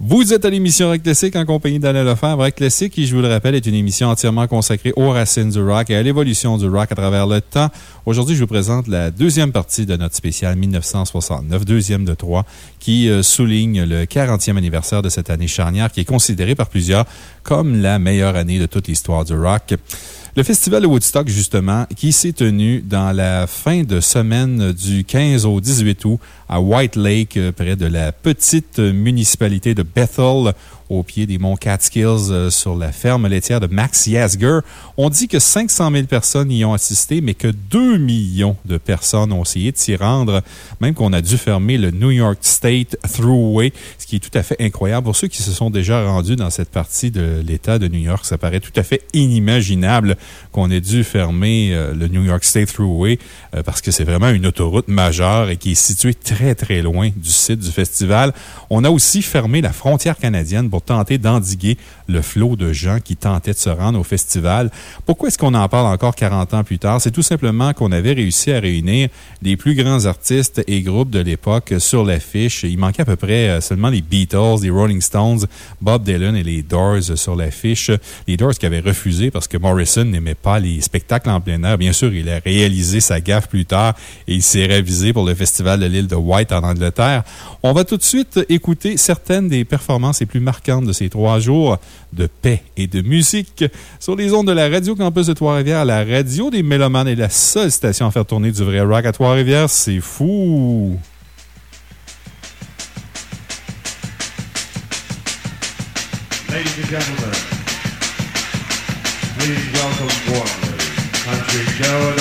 Vous êtes à l'émission Rock Classique en compagnie d'Alain Lefebvre. Rock Classique, qui, je vous le rappelle, est une émission entièrement consacrée aux racines du rock et à l'évolution du rock à travers le temps. Aujourd'hui, je vous présente la deuxième partie de notre spécial 1969, deuxième de trois, qui euh, souligne le 40e anniversaire de cette année charnière qui est considérée par plusieurs comme la meilleure année de toute l'histoire du rock. Le festival Woodstock, justement, qui s'est tenu dans la fin de semaine du 15 au 18 août à White Lake, euh, près de la petite municipalité de Bethel, au pied des monts Catskills euh, sur la ferme laitière de Max Yasger. On dit que 500 000 personnes y ont assisté, mais que 2 millions de personnes ont essayé de s'y rendre, même qu'on a dû fermer le New York State Thruway, ce qui est tout à fait incroyable. Pour ceux qui se sont déjà rendus dans cette partie de l'État de New York, ça paraît tout à fait inimaginable qu'on ait dû fermer euh, le New York State Thruway euh, parce que c'est vraiment une autoroute majeure et qui est située très, très loin du site du festival. On a aussi fermé la frontière canadienne tenter d'endiguer le flot de gens qui tentaient de se rendre au festival. Pourquoi est-ce qu'on en parle encore 40 ans plus tard? C'est tout simplement qu'on avait réussi à réunir les plus grands artistes et groupes de l'époque sur l'affiche. Il manquait à peu près euh, seulement les Beatles, les Rolling Stones, Bob Dylan et les Doors sur l'affiche. Les Doors qui avaient refusé parce que Morrison n'aimait pas les spectacles en plein air. Bien sûr, il a réalisé sa gaffe plus tard et il s'est révisé pour le festival de l'île de White en Angleterre. On va tout de suite écouter certaines des performances les plus marquantes de ces trois jours de paix et de musique sur les ondes de la Radio Campus de Trois-Rivières. La radio des Mélomanes est la seule station à faire tourner du vrai rock à Trois-Rivières. C'est fou! Ladies and gentlemen, please welcome warmly Country Joe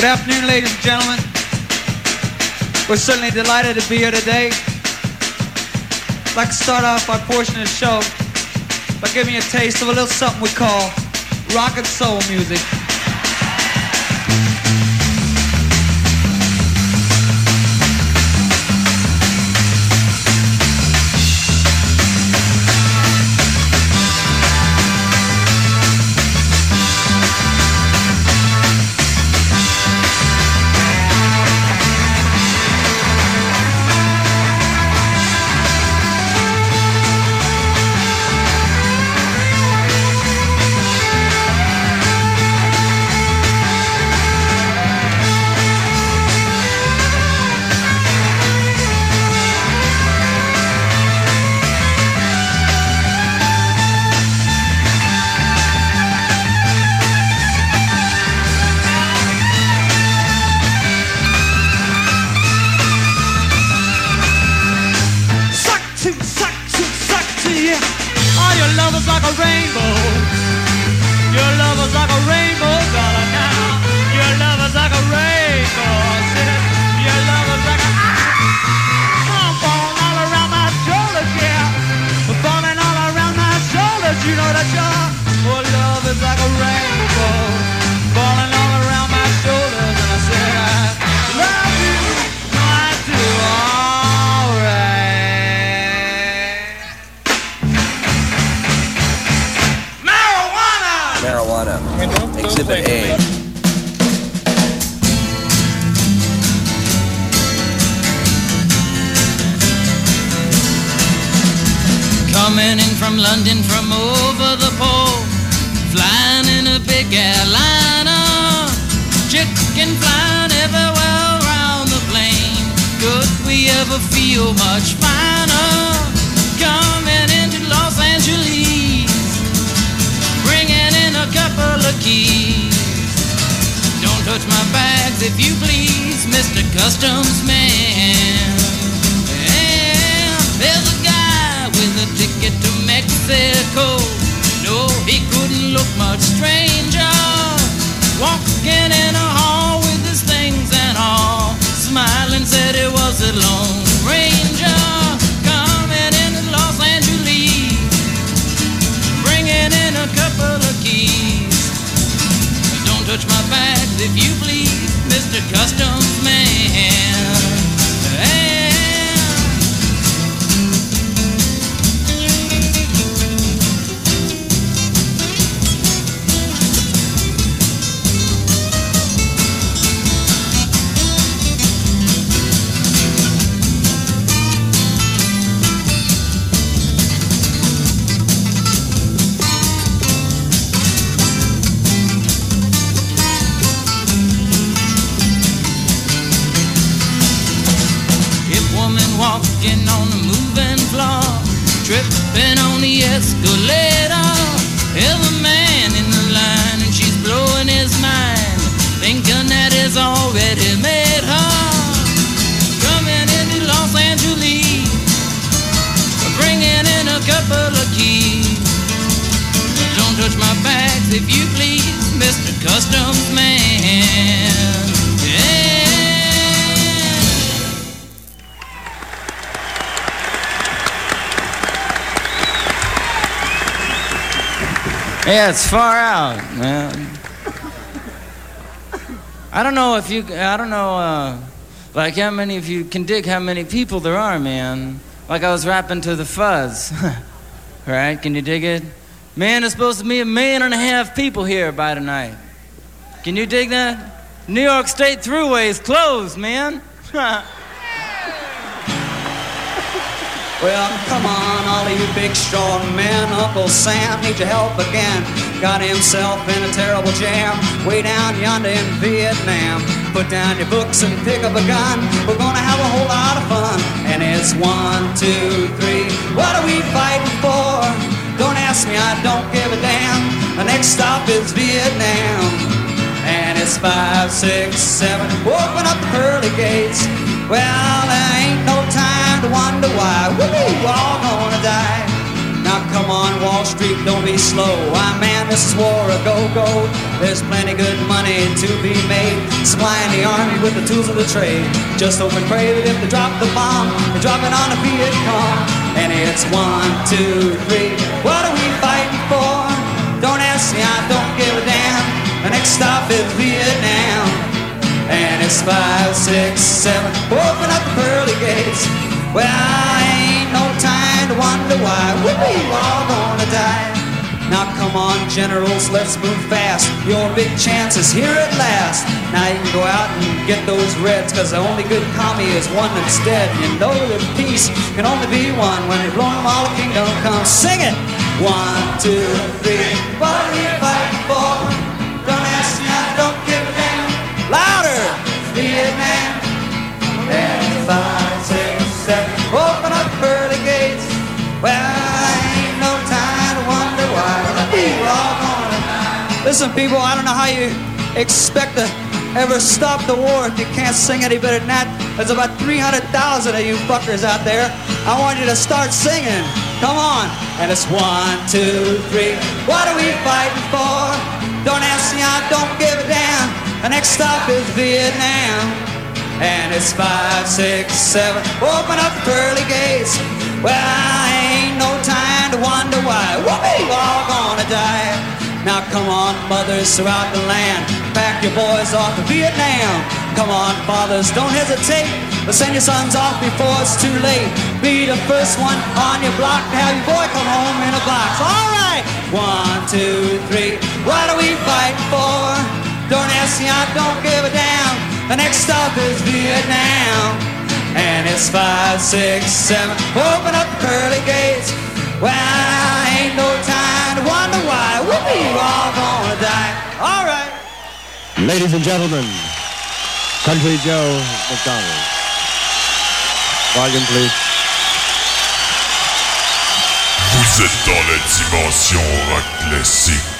Good afternoon, ladies and gentlemen. We're certainly delighted to be here today. I'd like to start off our portion of the show by giving you a taste of a little something we call rock and soul music. I don't know if you, I don't know, uh, like how many of you can dig how many people there are, man. Like I was rapping to the fuzz. right? Can you dig it? Man, there's supposed to be a million and a half people here by tonight. Can you dig that? New York State Thruway is closed, man. Well, come on, all you big strong men. Uncle Sam needs your help again. Got himself in a terrible jam way down yonder in Vietnam. Put down your books and pick up a gun. We're gonna have a whole lot of fun. And it's one, two, three. What are we fighting for? Don't ask me, I don't give a damn. The next stop is Vietnam. And it's five, six, seven. Open up the pearly gates. Well, there ain't no time to wonder why. We're all gonna die. Now come on, Wall Street, don't be slow. I man, this is war a go-go. There's plenty good money to be made. Supplying the army with the tools of the trade. Just hope and pray that if they drop the bomb, they drop it on the Viet Cong. And it's one, two, three. What are we fighting for? Don't ask me, I don't give a damn. The next stop is Vietnam. And it's five, six, seven. Open up the pearly gates. Well, I ain't no time to wonder why we're all gonna die. Now come on, generals, let's move fast. Your big chance is here at last. Now you can go out and get those reds, cause the only good commie is one that's dead. You know that peace can only be one when you've blown them all the kingdom come. Sing it! One, two, three. What are we fighting for? Don't ask me, I don't give a damn. Louder! Vietnam. Five, six, Listen, people, I don't know how you expect to ever stop the war if you can't sing any better than that. There's about 300,000 of you fuckers out there. I want you to start singing. Come on. And it's one, two, three. What are we fighting for? Don't ask me, I don't give a damn. The next stop is Vietnam. And it's five, six, seven. Open up the pearly gates. Well, I ain't no time to wonder why. We're all gonna die. Now come on, mothers throughout the land. Pack your boys off to Vietnam. Come on, fathers, don't hesitate. But send your sons off before it's too late. Be the first one on your block to have your boy come home in a box. All right. One, two, three. What are we fighting for? Don't ask me, I don't give a damn. The next stop is Vietnam. And it's five, six, seven. Open up the pearly gates. Well, I ain't no time all right. Ladies and gentlemen, Country Joe McDonald. Volume, please. Vous êtes dans la dimension rock classique.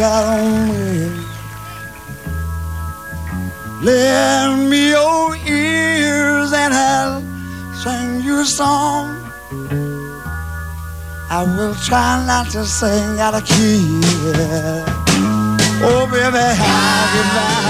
Out on me? Lend me your ears and I'll sing you a song. I will try not to sing out of key. Oh, baby, how you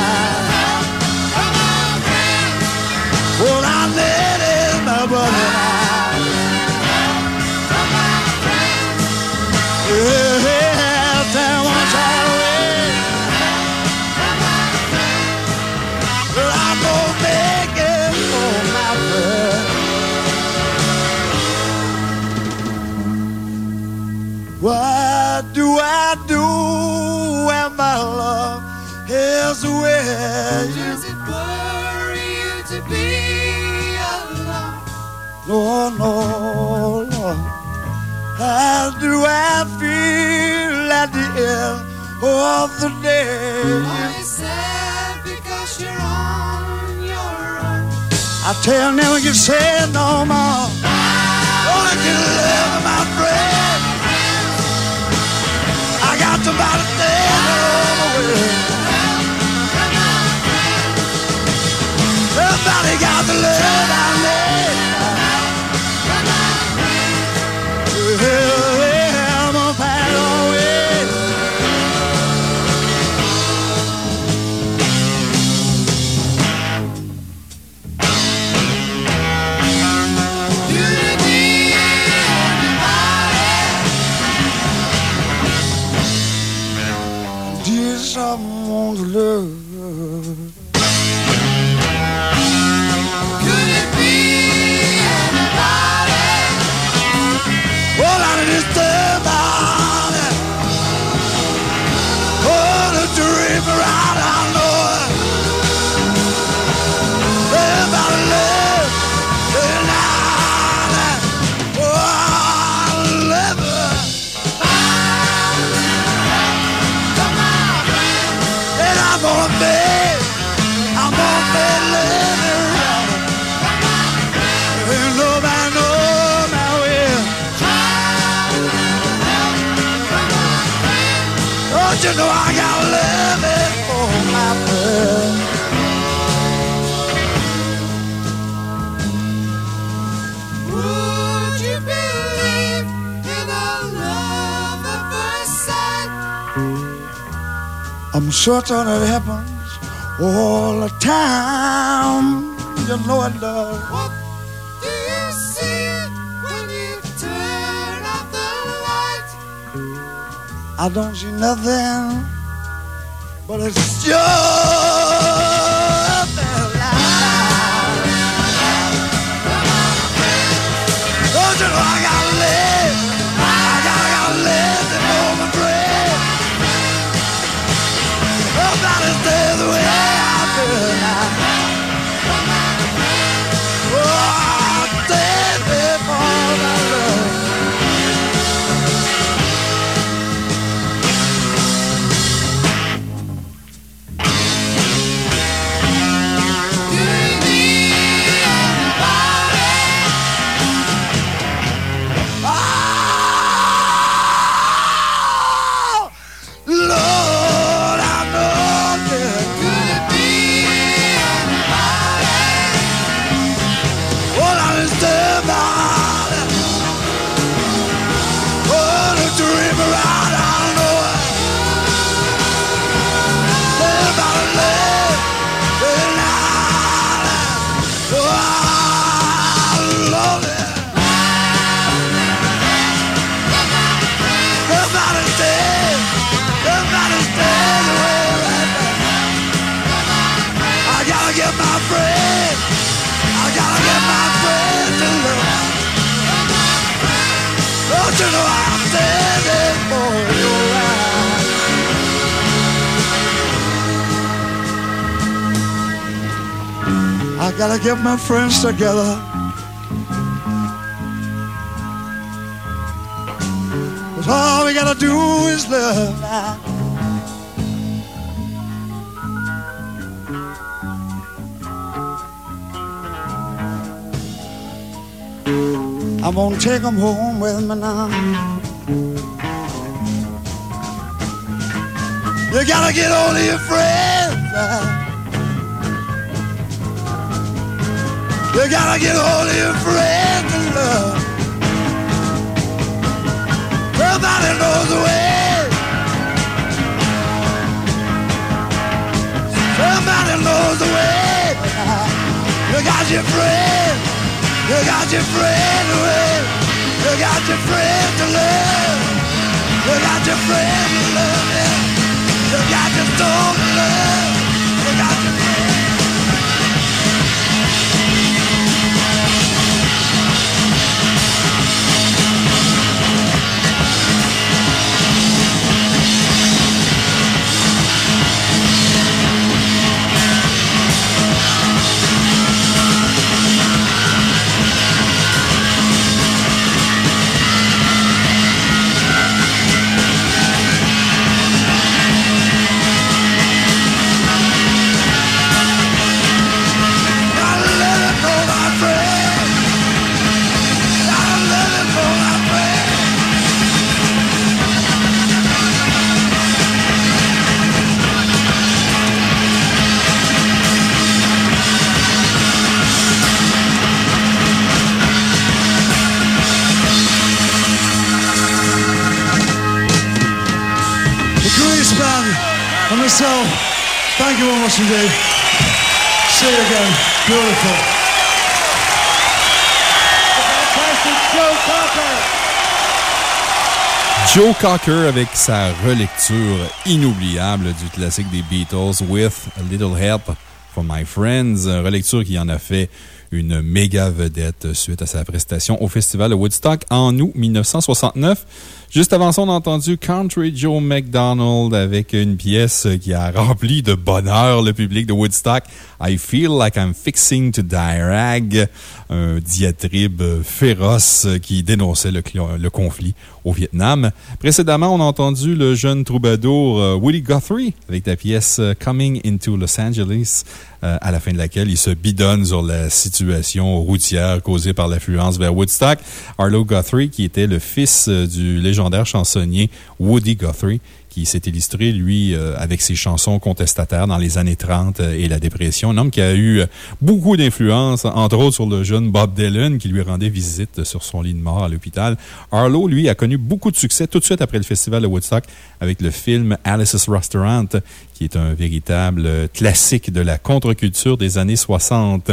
is away? Does it worry you to be alone? No, no, no. How do I feel at the end of the day? Are you sad because you're on your own? I tell never get sad no more. I'm certain it happens all the time. You know it does. What do you see when you turn off the light? I don't see nothing, but it's just gotta get my friends together. Cause all we gotta do is love now. I'm gonna take them home with me now. You gotta get all of your friends. You gotta get hold of your friends in love. Somebody knows the way. Somebody knows the way. You got your friend. You got your friend away. You got your friend to love. You got your friend to love. You got your soul Joe Cocker. Avec sa relecture inoubliable du classique des Beatles, With a Little Help from My Friends. Relecture qui en a fait une méga vedette suite à sa prestation au festival Woodstock en août 1969. Juste avant ça, on a entendu Country Joe McDonald avec une pièce qui a rempli de bonheur le public de Woodstock. I feel like I'm fixing to die rag. Un diatribe féroce qui dénonçait le, conflit au Vietnam. Précédemment, on a entendu le jeune troubadour euh, Woody Guthrie avec la pièce euh, Coming into Los Angeles, euh, à la fin de laquelle il se bidonne sur la situation routière causée par l'affluence vers Woodstock. Arlo Guthrie, qui était le fils du légendaire chansonnier Woody Guthrie, qui s'est illustré, lui, euh, avec ses chansons contestataires dans les années 30 euh, et la dépression. Un homme qui a eu euh, beaucoup d'influence, entre autres sur le jeune Bob Dylan, qui lui rendait visite sur son lit de mort à l'hôpital. Arlo, lui, a connu beaucoup de succès tout de suite après le festival de Woodstock avec le film Alice's Restaurant, qui est un véritable classique de la contre-culture des années 60.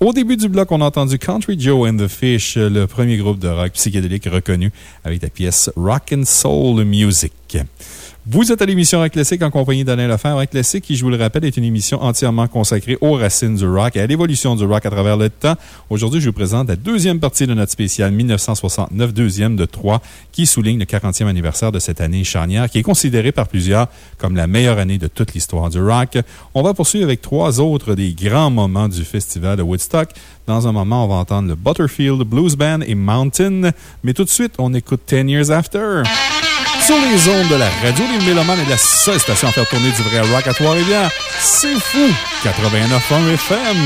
Au début du bloc, on a entendu Country Joe and the Fish, le premier groupe de rock psychédélique reconnu avec la pièce Rock and Soul Music. Vous êtes à l'émission Rock Classique en compagnie d'Alain Lefebvre. Rock Classique, qui, je vous le rappelle, est une émission entièrement consacrée aux racines du rock et à l'évolution du rock à travers le temps. Aujourd'hui, je vous présente la deuxième partie de notre spécial 1969, deuxième de trois, qui souligne le 40e anniversaire de cette année charnière, qui est considérée par plusieurs comme la meilleure année de toute l'histoire du rock. On va poursuivre avec trois autres des grands moments du festival de Woodstock. Dans un moment, on va entendre le Butterfield Blues Band et Mountain. Mais tout de suite, on écoute 10 Years After. Sur les ondes de la radio des Mélomanes et la seule station à faire tourner du vrai rock à Trois-Rivières. C'est fou! 89.1 FM.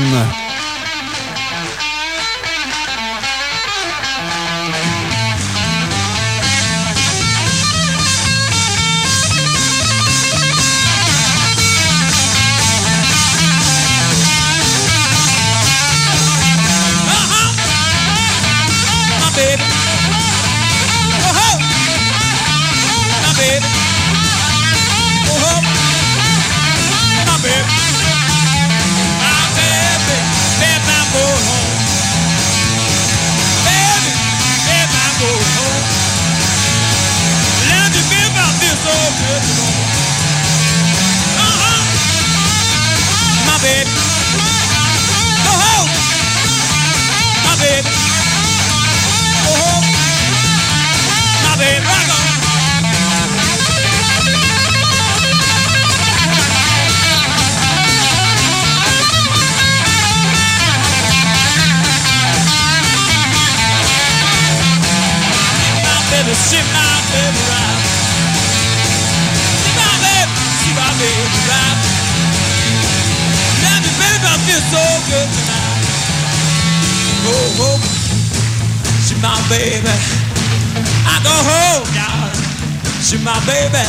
My baby.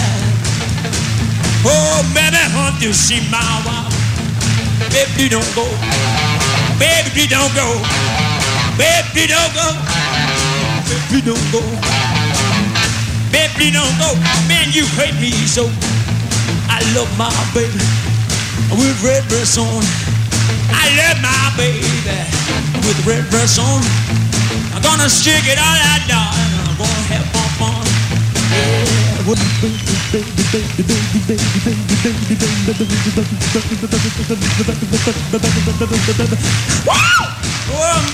Oh, baby, want to see my wife. Baby, don't go. Baby, don't go. Baby, don't go. Baby, don't go. Baby, don't go. Man, you hate me so. I love my baby with red dress on. I love my baby with red dress on. I'm gonna stick it all out, darling. I'm gonna have. Oh,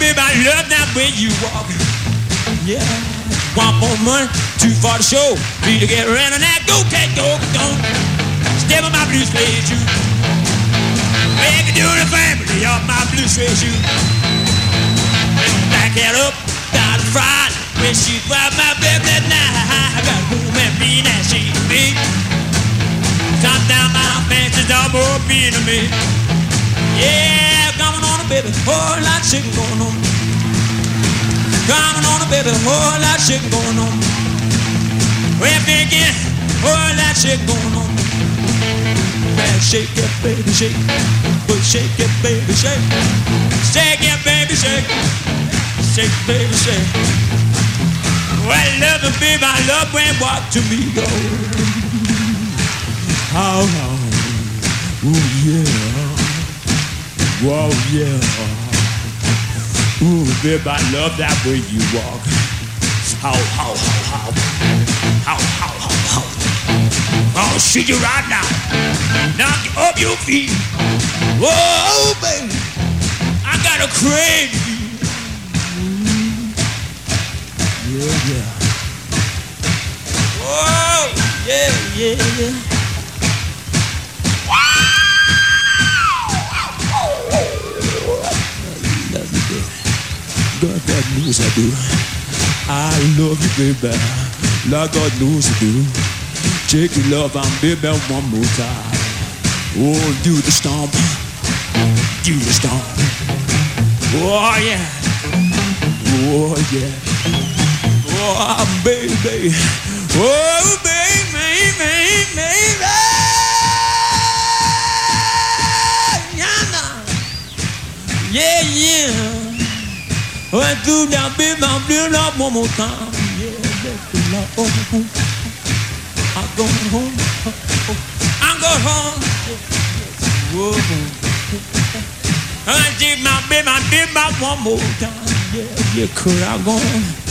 baby, I love that way you walk. Yeah. One more month, too far to show. Need to get around on that. Go, cat, go, go. Step on my blue suede shoe. Baby, doing a family off my blue suede shoe. Back it up, down the front. When she drive my baby that night, I got home and be that she be. Top down my fences, no more being to me. Yeah, coming on, baby, whole lot of shit going on. Coming on, baby, whole lot of shit going on. Well, thinking, whole lot of shit going on. Man, shake it, baby, shake. But shake it, baby, shake. Shake it, baby, shake. Shake, baby, shake. Well, it, baby, I love when walk to me go. How, how, ooh, yeah. Whoa, yeah. Ooh, baby, I love that way you walk. How, how, how, how. How, how, how, how. Oh, I'll shoot you right now. Knock you off your feet. Whoa, baby. I got a crave. Yeah, yeah. Whoa, yeah, yeah, yeah. God, God knows I do. I love you, baby. Like God knows I do. Take your love and baby one more time. Oh, do the stomp. Do the stomp. Oh, yeah. Oh, yeah. Oh, baby. Oh, baby, baby, baby. Yeah, yeah. Ouais, tout bien, baby, I'm doing up one more time. Yeah, baby, love, oh, oh. I'm going home. I'm going home. Whoa. I did my baby, I did my one more time. Yeah, yeah, cool. I'm going.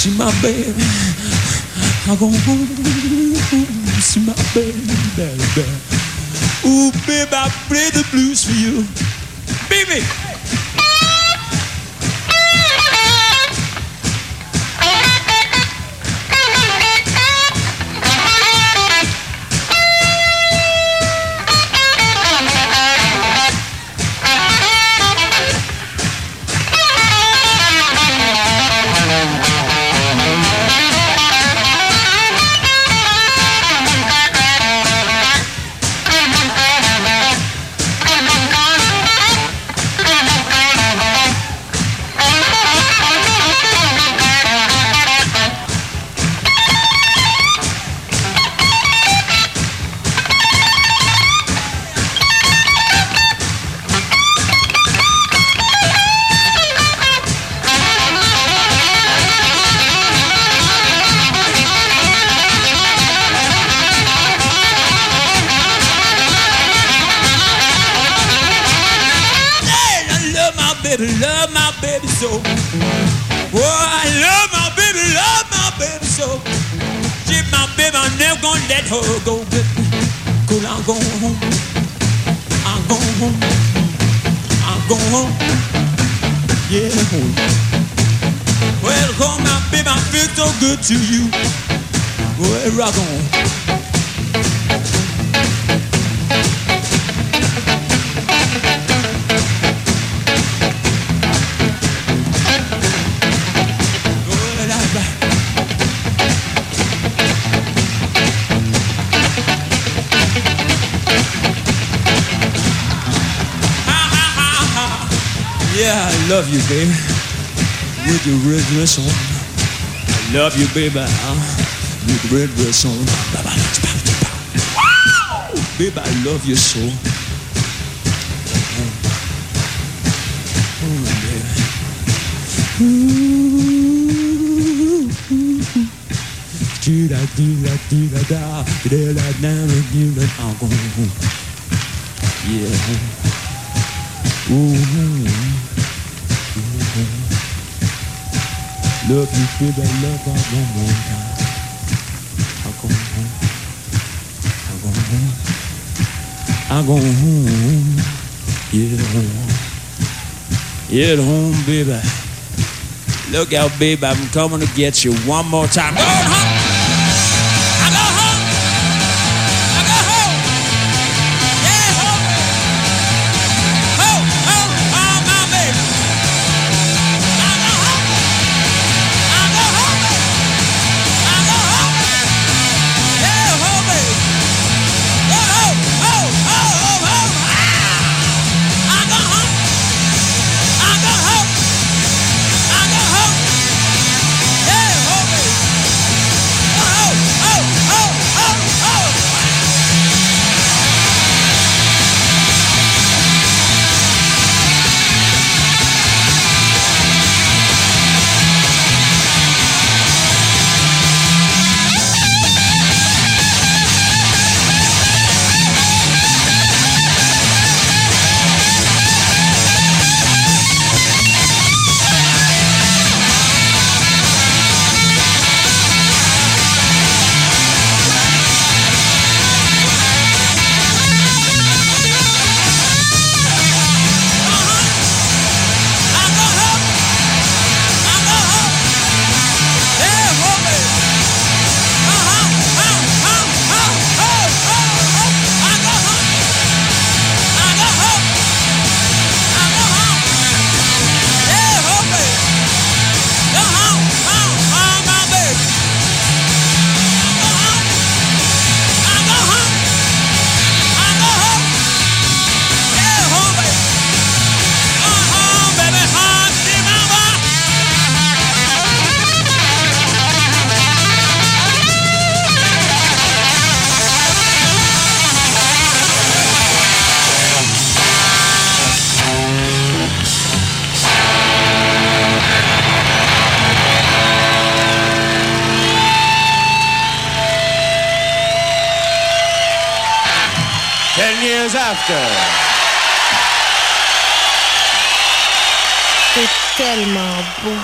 See my baby. I'm going home. See my baby, baby. Ooh, baby, I play the blues for you. Baby. Baby. with your red dress on. I love you, baby, with the red dress on. Baby, I love you so. Oh, baby. Love you, baby, love you one more time. I'm going home. I'm going home. I'm going home. Yeah, home. Yeah, home, baby. Look out, baby, I'm coming to get you one more time. Going home. Years after. T'es tellement beau.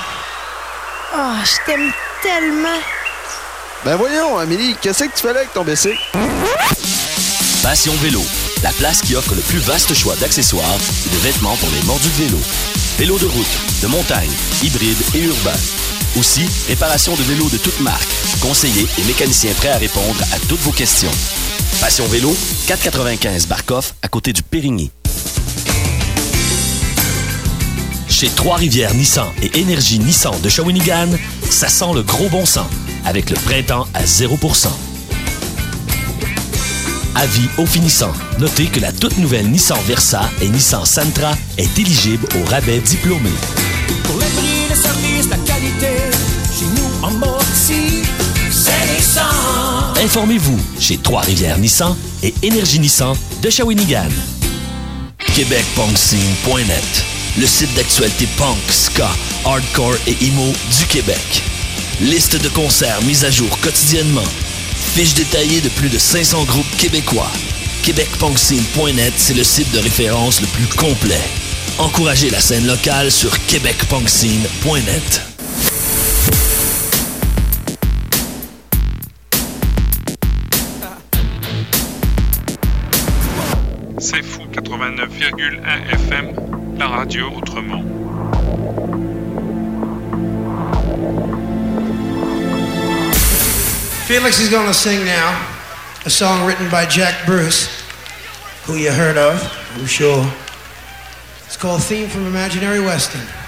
Ah, je t'aime tellement. Ben voyons, Amélie, qu'est-ce que tu fais là avec ton bicycle? Passion Vélo, la place qui offre le plus vaste choix d'accessoires et de vêtements pour les mordus de vélo. Vélos de route, de montagne, hybride et urbain. Aussi, réparation de vélos de toutes marques, conseillers et mécaniciens prêts à répondre à toutes vos questions. Passion Vélo, 495 Barcoff, à côté du Périgny. Chez Trois-Rivières Nissan et Énergie Nissan de Shawinigan, ça sent le gros bon sens, avec le printemps à 0%. Avis au finissant. Notez que la toute nouvelle Nissan Versa et Nissan Sentra est éligible au rabais diplômé. Service, la qualité, chez nous en Mauricie, c'est Nissan. Informez-vous chez Trois-Rivières Nissan et Énergie Nissan de Shawinigan. QuébecPunkScene.net Le site d'actualité punk, ska, hardcore et emo du Québec. Liste de concerts mise à jour quotidiennement. Fiche détaillée de plus de 500 groupes québécois. QuébecPunkScene.net, c'est le site de référence le plus complet. Encouragez la scène locale sur QuébecPunkScene.net. C'est fou 89,1 FM, la radio autrement. Felix is going to sing now a song written by Jack Bruce, who you heard of, I'm sure. It's called Theme from Imaginary Western.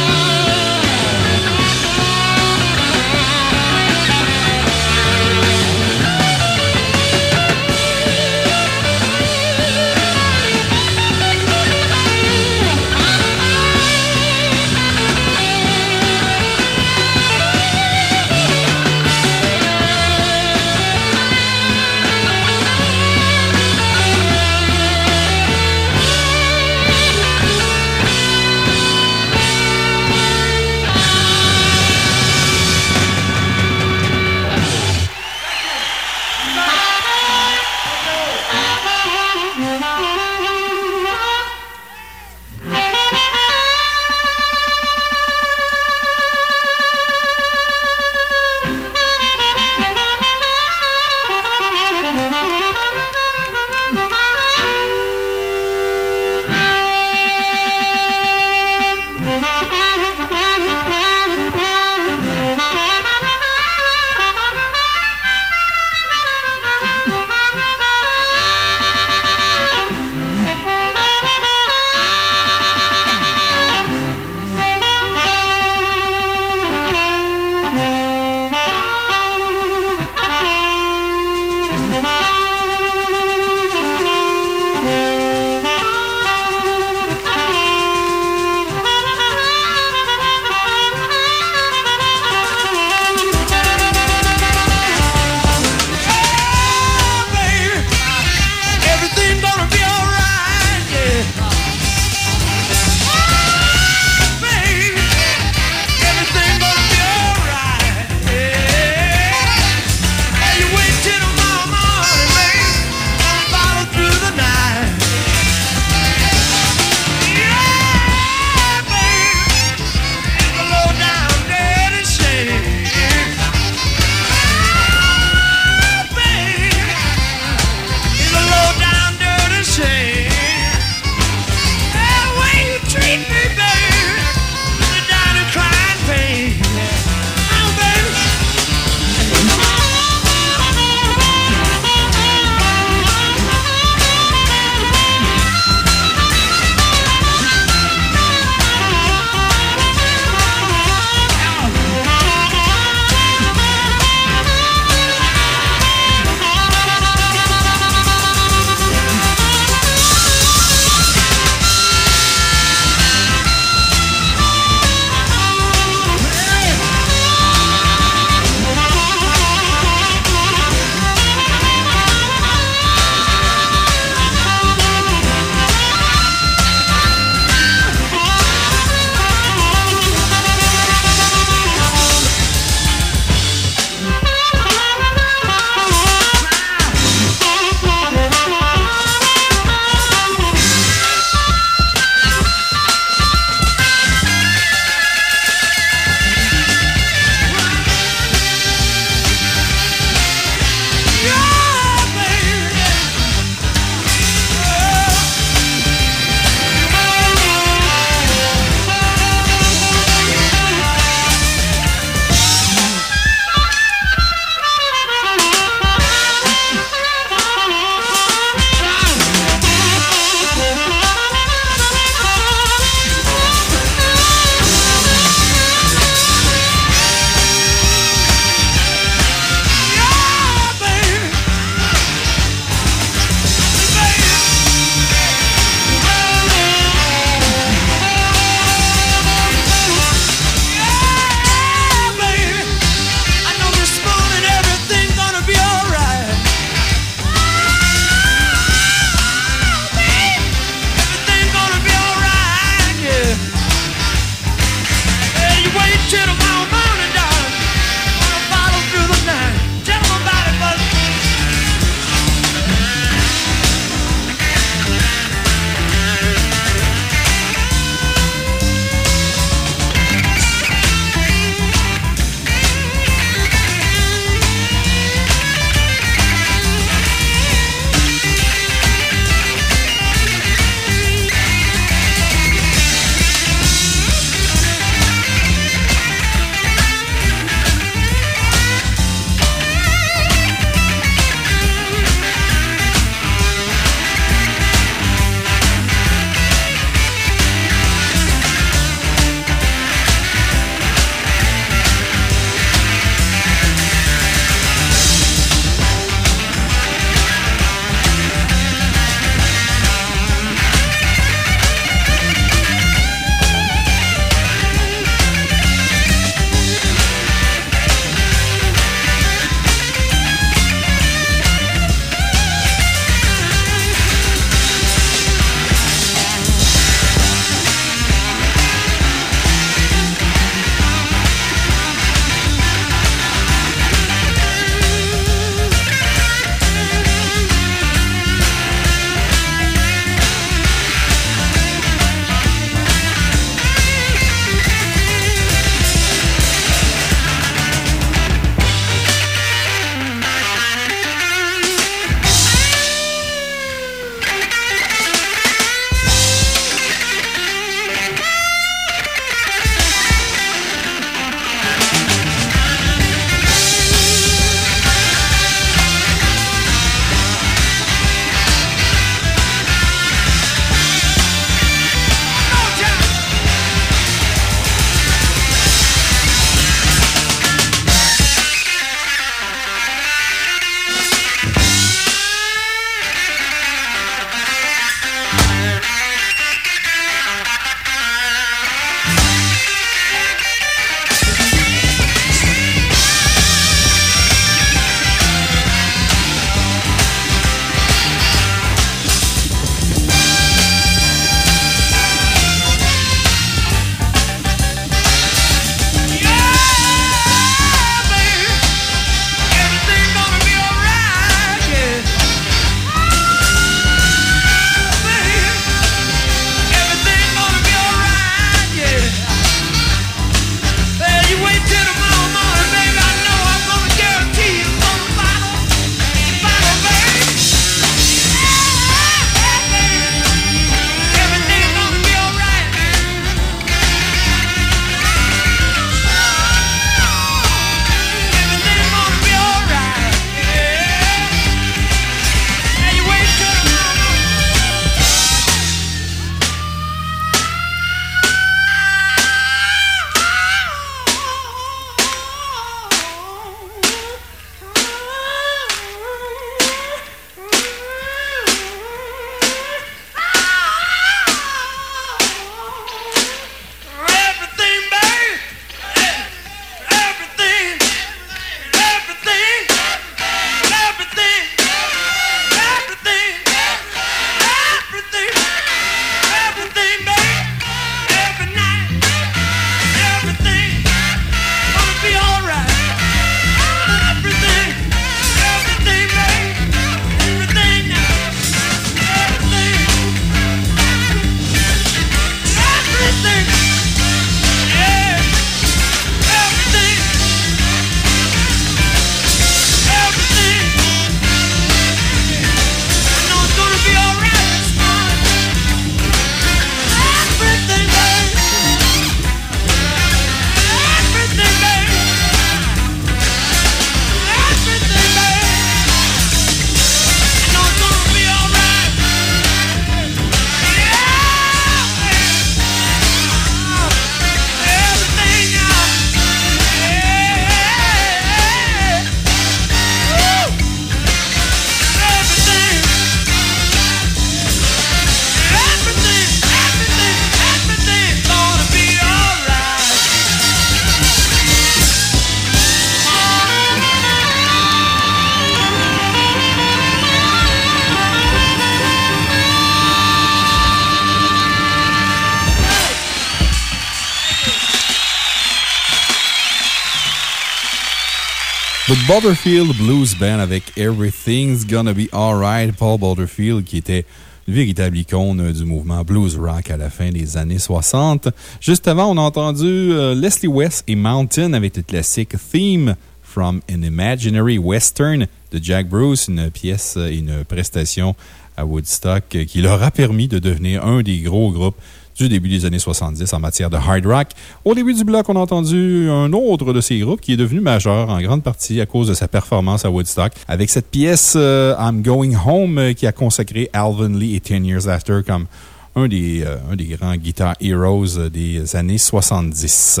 Butterfield Blues Band avec Everything's Gonna Be Alright. Paul Butterfield, qui était une véritable icône du mouvement blues rock à la fin des années 60. Juste avant, on a entendu euh, Leslie West et Mountain avec le classique Theme from an Imaginary Western de Jack Bruce, une pièce et une prestation à Woodstock qui leur a permis de devenir un des gros groupes du début des années 70 en matière de hard rock. Au début du bloc, on a entendu un autre de ces groupes qui est devenu majeur en grande partie à cause de sa performance à Woodstock avec cette pièce euh, I'm Going Home euh, qui a consacré Alvin Lee et Ten Years After comme un des, euh, un des grands guitar heroes des années 70.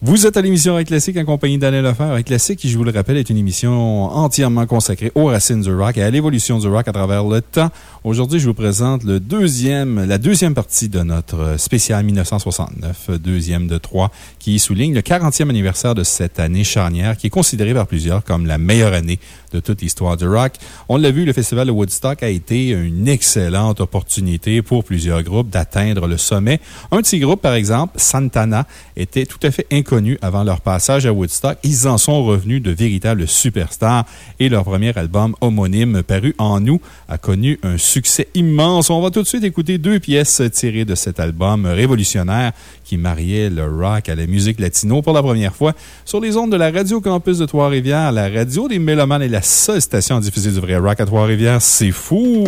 Vous êtes à l'émission Rock Classique en compagnie d'Alain Lefebvre. Rock Classique, qui, je vous le rappelle, est une émission entièrement consacrée aux racines du rock et à l'évolution du rock à travers le temps. Aujourd'hui, je vous présente le deuxième, la deuxième partie de notre spécial 1969, deuxième de trois, qui souligne le 40e anniversaire de cette année charnière, qui est considérée par plusieurs comme la meilleure année de toute l'histoire du rock. On l'a vu, le festival de Woodstock a été une excellente opportunité pour plusieurs groupes d'atteindre le sommet. Un de ces groupes, par exemple, Santana, était tout à fait inconnu avant leur passage à Woodstock. Ils en sont revenus de véritables superstars et leur premier album homonyme, paru en août, a connu un succès immense. On va tout de suite écouter deux pièces tirées de cet album révolutionnaire qui mariait le rock à la musique latino pour la première fois sur les ondes de la Radio Campus de Trois-Rivières, la radio des Mélomanes et la seule station diffusée du vrai rock à Trois-Rivières. C'est fou!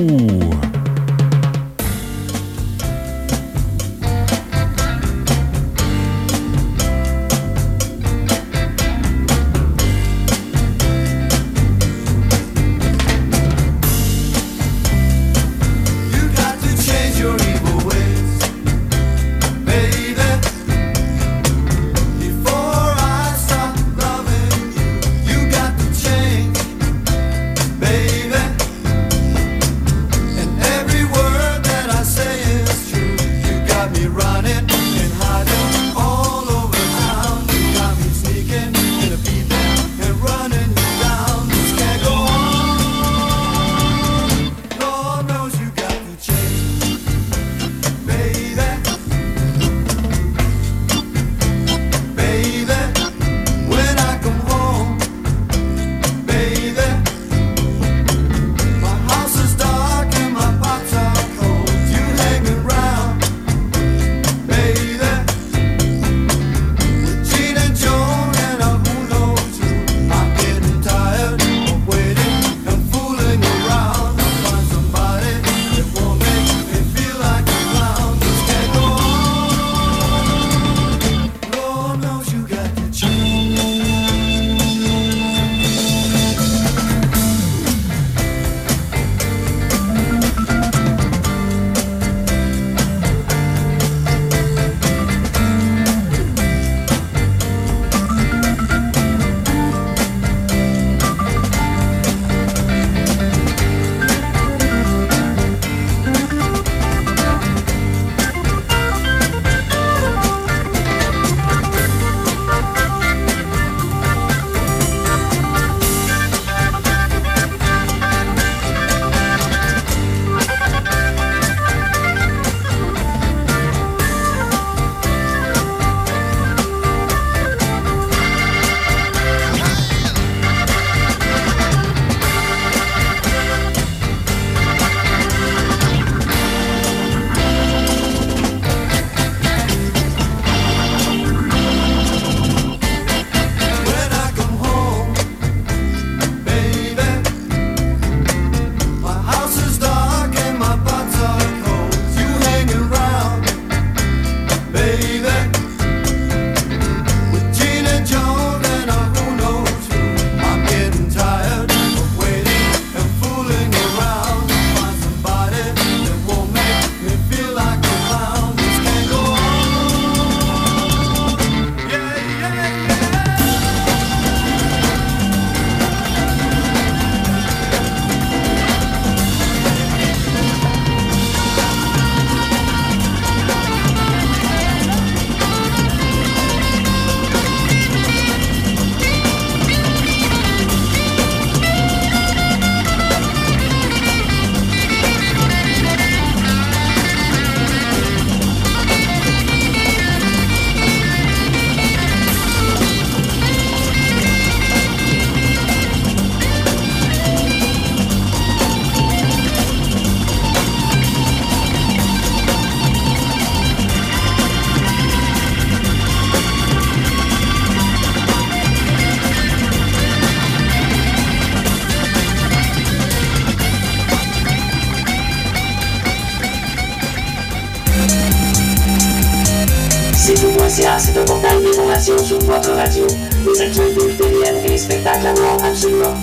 Votre radio. Les actualités et les spectacles à voir absolument.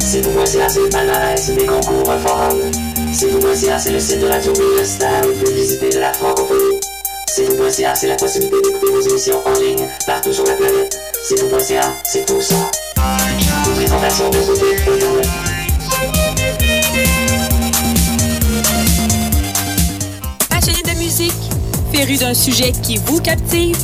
C'est tout.ca, c'est le palmarès des concours forums. C'est tout.ca, c'est le site de Radio Universitaire le plus visité de la francophonie. C'est tout.ca, c'est la possibilité d'écouter vos émissions en ligne partout sur la planète. C'est tout.ca, c'est tout ça. Une présentation de côté Internet. Passionné de musique? Féru d'un sujet qui vous captive?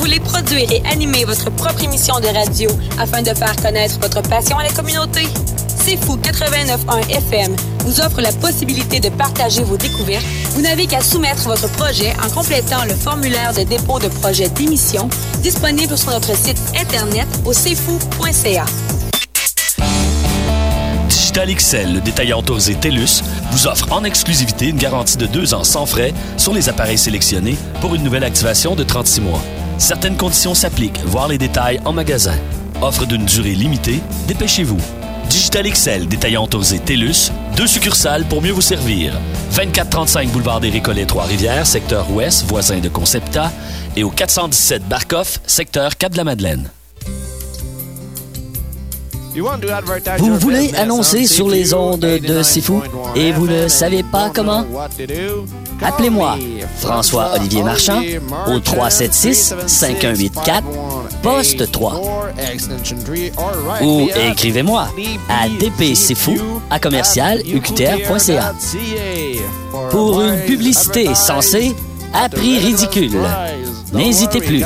Vous voulez produire et animer votre propre émission de radio afin de faire connaître votre passion à la communauté? C'est Fou 89.1 FM vous offre la possibilité de partager vos découvertes. Vous n'avez qu'à soumettre votre projet en complétant le formulaire de dépôt de projet d'émission disponible sur notre site internet au cfou.ca. Digital XL, le détaillant autorisé TELUS, vous offre en exclusivité une garantie de deux ans sans frais sur les appareils sélectionnés pour une nouvelle activation de 36 mois. Certaines conditions s'appliquent, voir les détails en magasin. Offre d'une durée limitée, dépêchez-vous. Digital XL, détaillant autorisé TELUS, deux succursales pour mieux vous servir. 2435 boulevard des Récollets, Trois-Rivières, secteur ouest, voisin de Concepta, et au 417 Barcoff, secteur Cap-de-la-Madeleine. Vous voulez annoncer sur les ondes de Fou et vous ne savez pas comment? Appelez-moi François-Olivier Marchand au 376-5184, poste 3. Ou écrivez-moi à dpcfou à commercial uqtr.ca. Pour une publicité censée à prix ridicule. N'hésitez plus.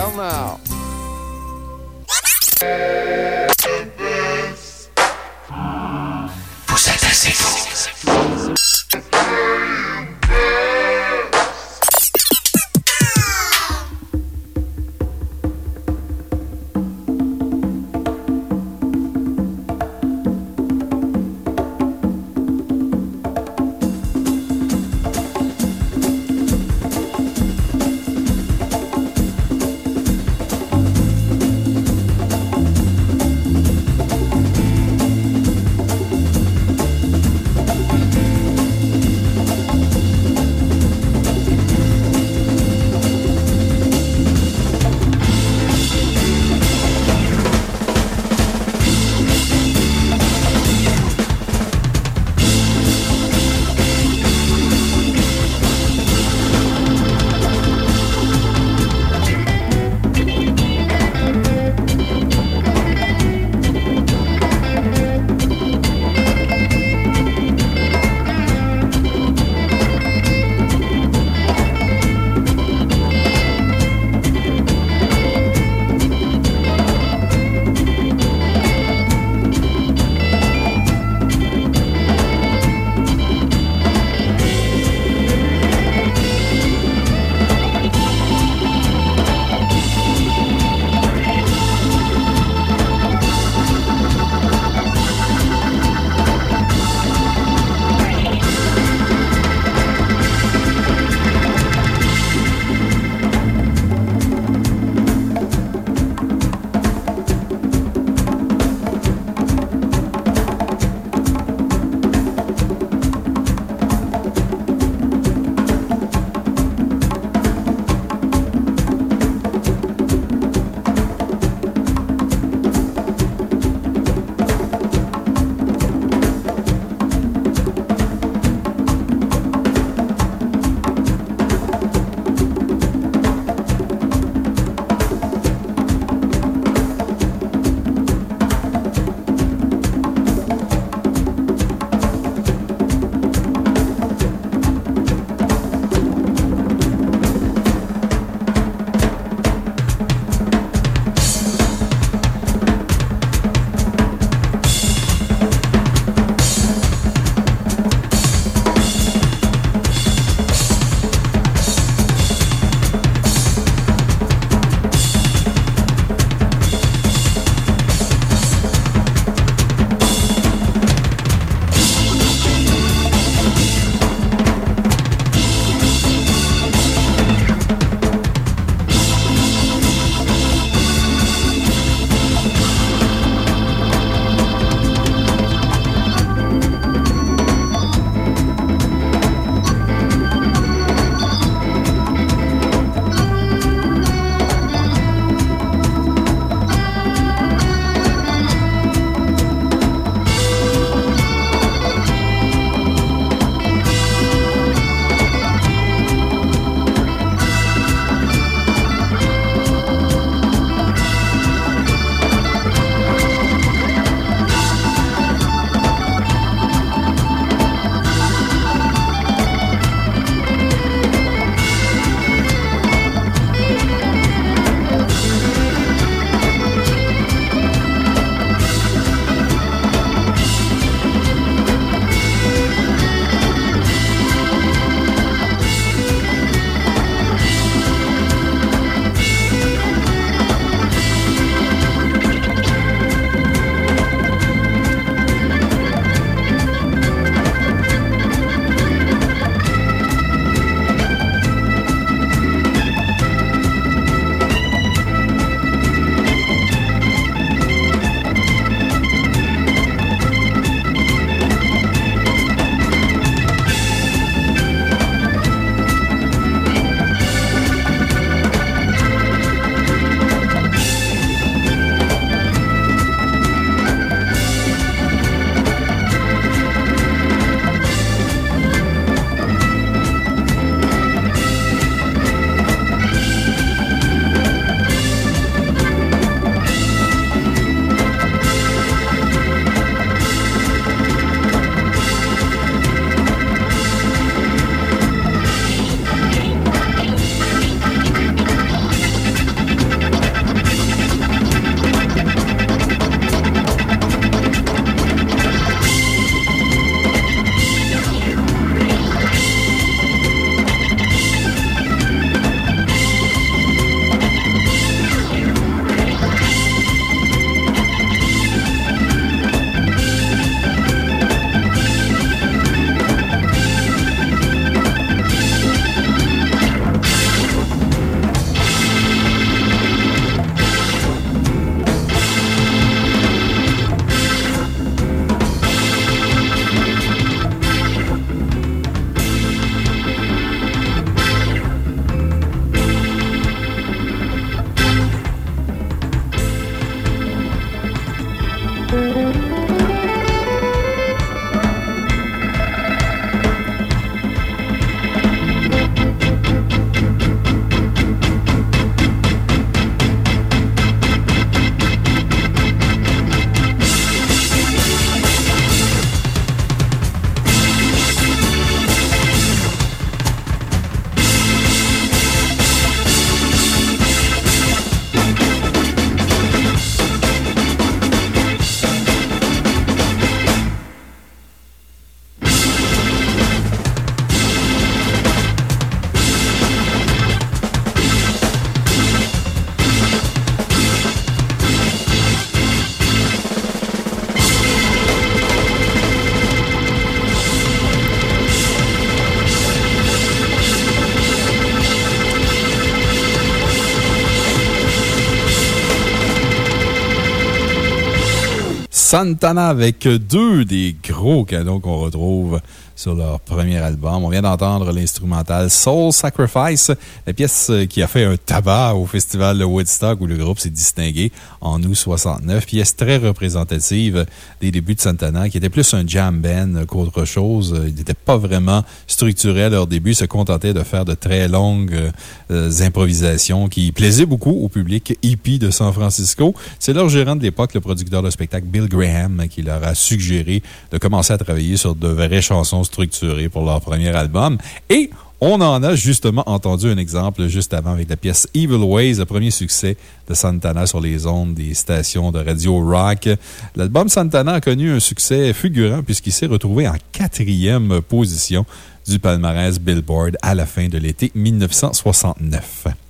Santana avec deux des gros canons qu'on retrouve sur leur premier album. On vient d'entendre l'instrumental Soul Sacrifice, la pièce qui a fait un tabac au festival de Woodstock où le groupe s'est distingué en août 69. Pièce très représentative des débuts de Santana, qui était plus un jam band qu'autre chose. Ils n'étaient pas vraiment structurés à leur début, se contentaient de faire de très longues euh, improvisations qui plaisaient beaucoup au public hippie de San Francisco. C'est leur gérant de l'époque, le producteur de spectacle Bill Graham, qui leur a suggéré de commencer à travailler sur de vraies chansons structurées pour leur premier album. Et on en a justement entendu un exemple juste avant avec la pièce Evil Ways, le premier succès de Santana sur les ondes des stations de radio rock. L'album Santana a connu un succès fulgurant puisqu'il s'est retrouvé en quatrième position du palmarès Billboard à la fin de l'été 1969.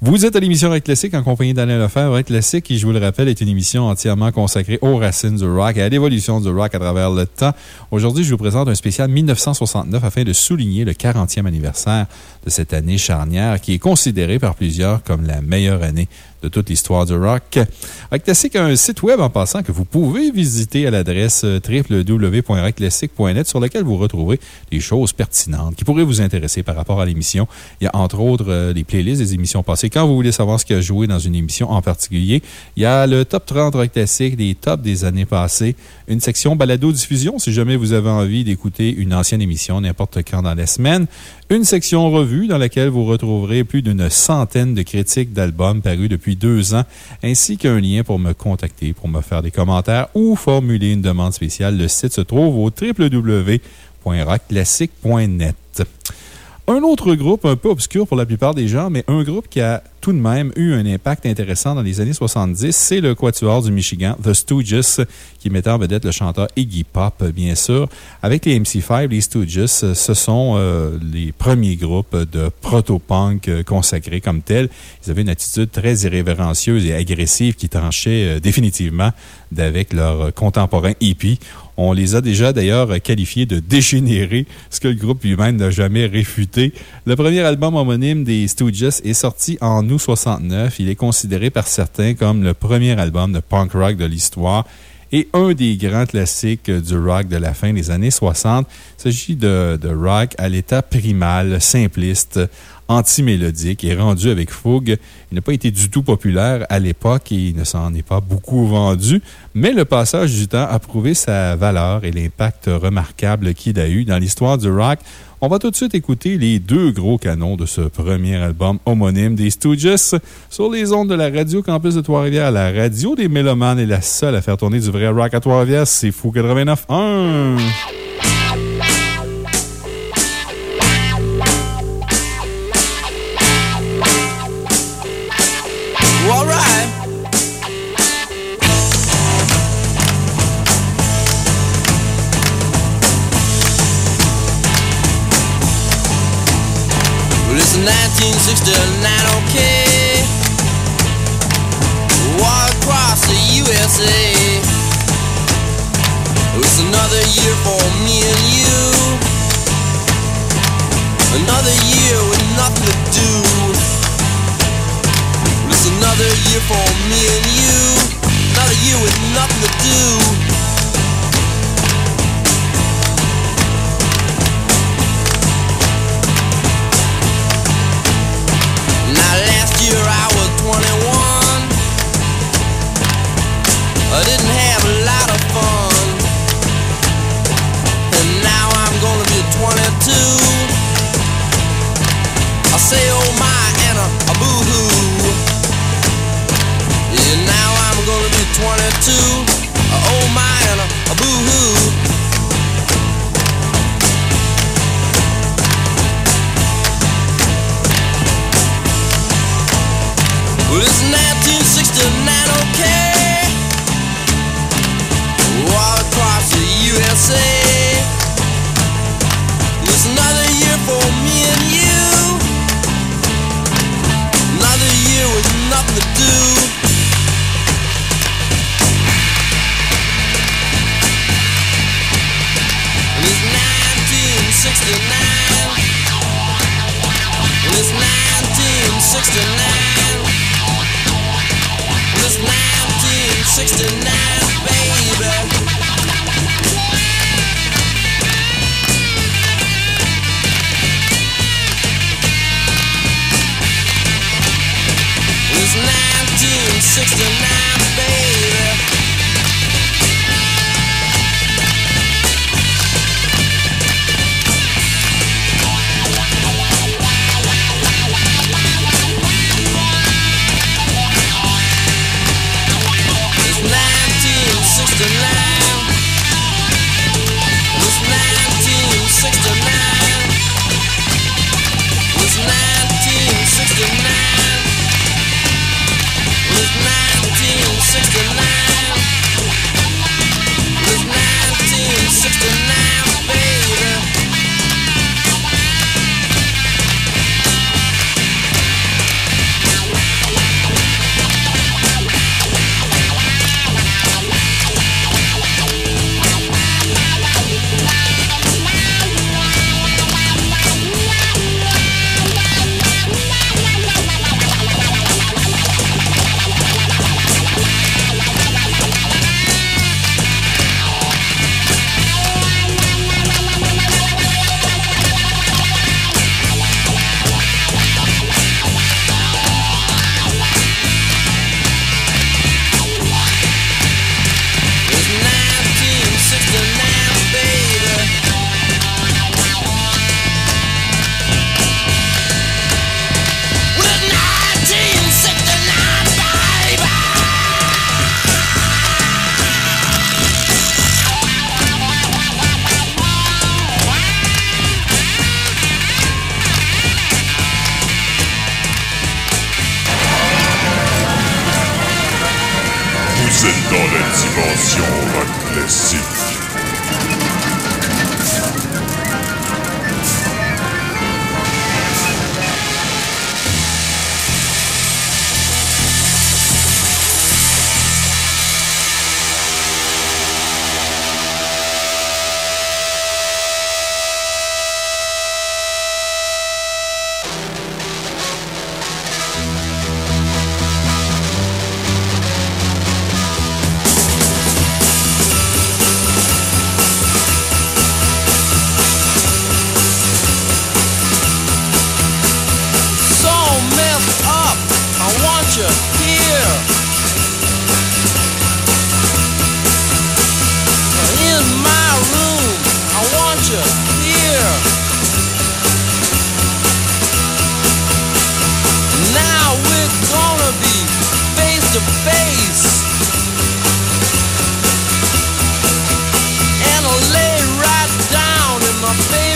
Vous êtes à l'émission Rock Classique en compagnie d'Alain Lefebvre. Rock Classique, qui, je vous le rappelle, est une émission entièrement consacrée aux racines du rock et à l'évolution du rock à travers le temps. Aujourd'hui, je vous présente un spécial 1969 afin de souligner le 40e anniversaire de cette année charnière qui est considérée par plusieurs comme la meilleure année de toute l'histoire du rock. Rock a un site web en passant que vous pouvez visiter à l'adresse euh, www.rockclassic.net sur lequel vous retrouverez des choses pertinentes qui pourraient vous intéresser par rapport à l'émission. Il y a entre autres euh, les playlists des émissions passées. Quand vous voulez savoir ce qui a joué dans une émission en particulier, il y a le top 30 Rock Classic, des tops des années passées, une section balado-diffusion si jamais vous avez envie d'écouter une ancienne émission n'importe quand dans la semaine, une section revue dans laquelle vous retrouverez plus d'une centaine de critiques d'albums parus depuis deux ans, ainsi qu'un lien pour me contacter, pour me faire des commentaires ou formuler une demande spéciale. Le site se trouve au www.rockclassic.net. Un autre groupe un peu obscur pour la plupart des gens, mais un groupe qui a tout de même eu un impact intéressant dans les années 70, c'est le Quatuor du Michigan, The Stooges, qui mettait en vedette le chanteur Iggy Pop, bien sûr. Avec les MC5, les Stooges, ce sont euh, les premiers groupes de proto-punk euh, consacrés comme tels. Ils avaient une attitude très irrévérencieuse et agressive qui tranchait euh, définitivement d'avec leurs contemporains hippies. On les a déjà d'ailleurs qualifiés de dégénérés, ce que le groupe lui-même n'a jamais réfuté. Le premier album homonyme des Stooges est sorti en août 69. Il est considéré par certains comme le premier album de punk rock de l'histoire et un des grands classiques du rock de la fin des années 60. Il s'agit de, de rock à l'état primal, simpliste, anti-mélodique et rendu avec fougue. Il n'a pas été du tout populaire à l'époque et il ne s'en est pas beaucoup vendu, mais le passage du temps a prouvé sa valeur et l'impact remarquable qu'il a eu dans l'histoire du rock. On va tout de suite écouter les deux gros canons de ce premier album homonyme des Stooges sur les ondes de la Radio Campus de Trois-Rivières. La radio des Mélomanes est la seule à faire tourner du vrai rock à Trois-Rivières. C'est Fou 89.1. down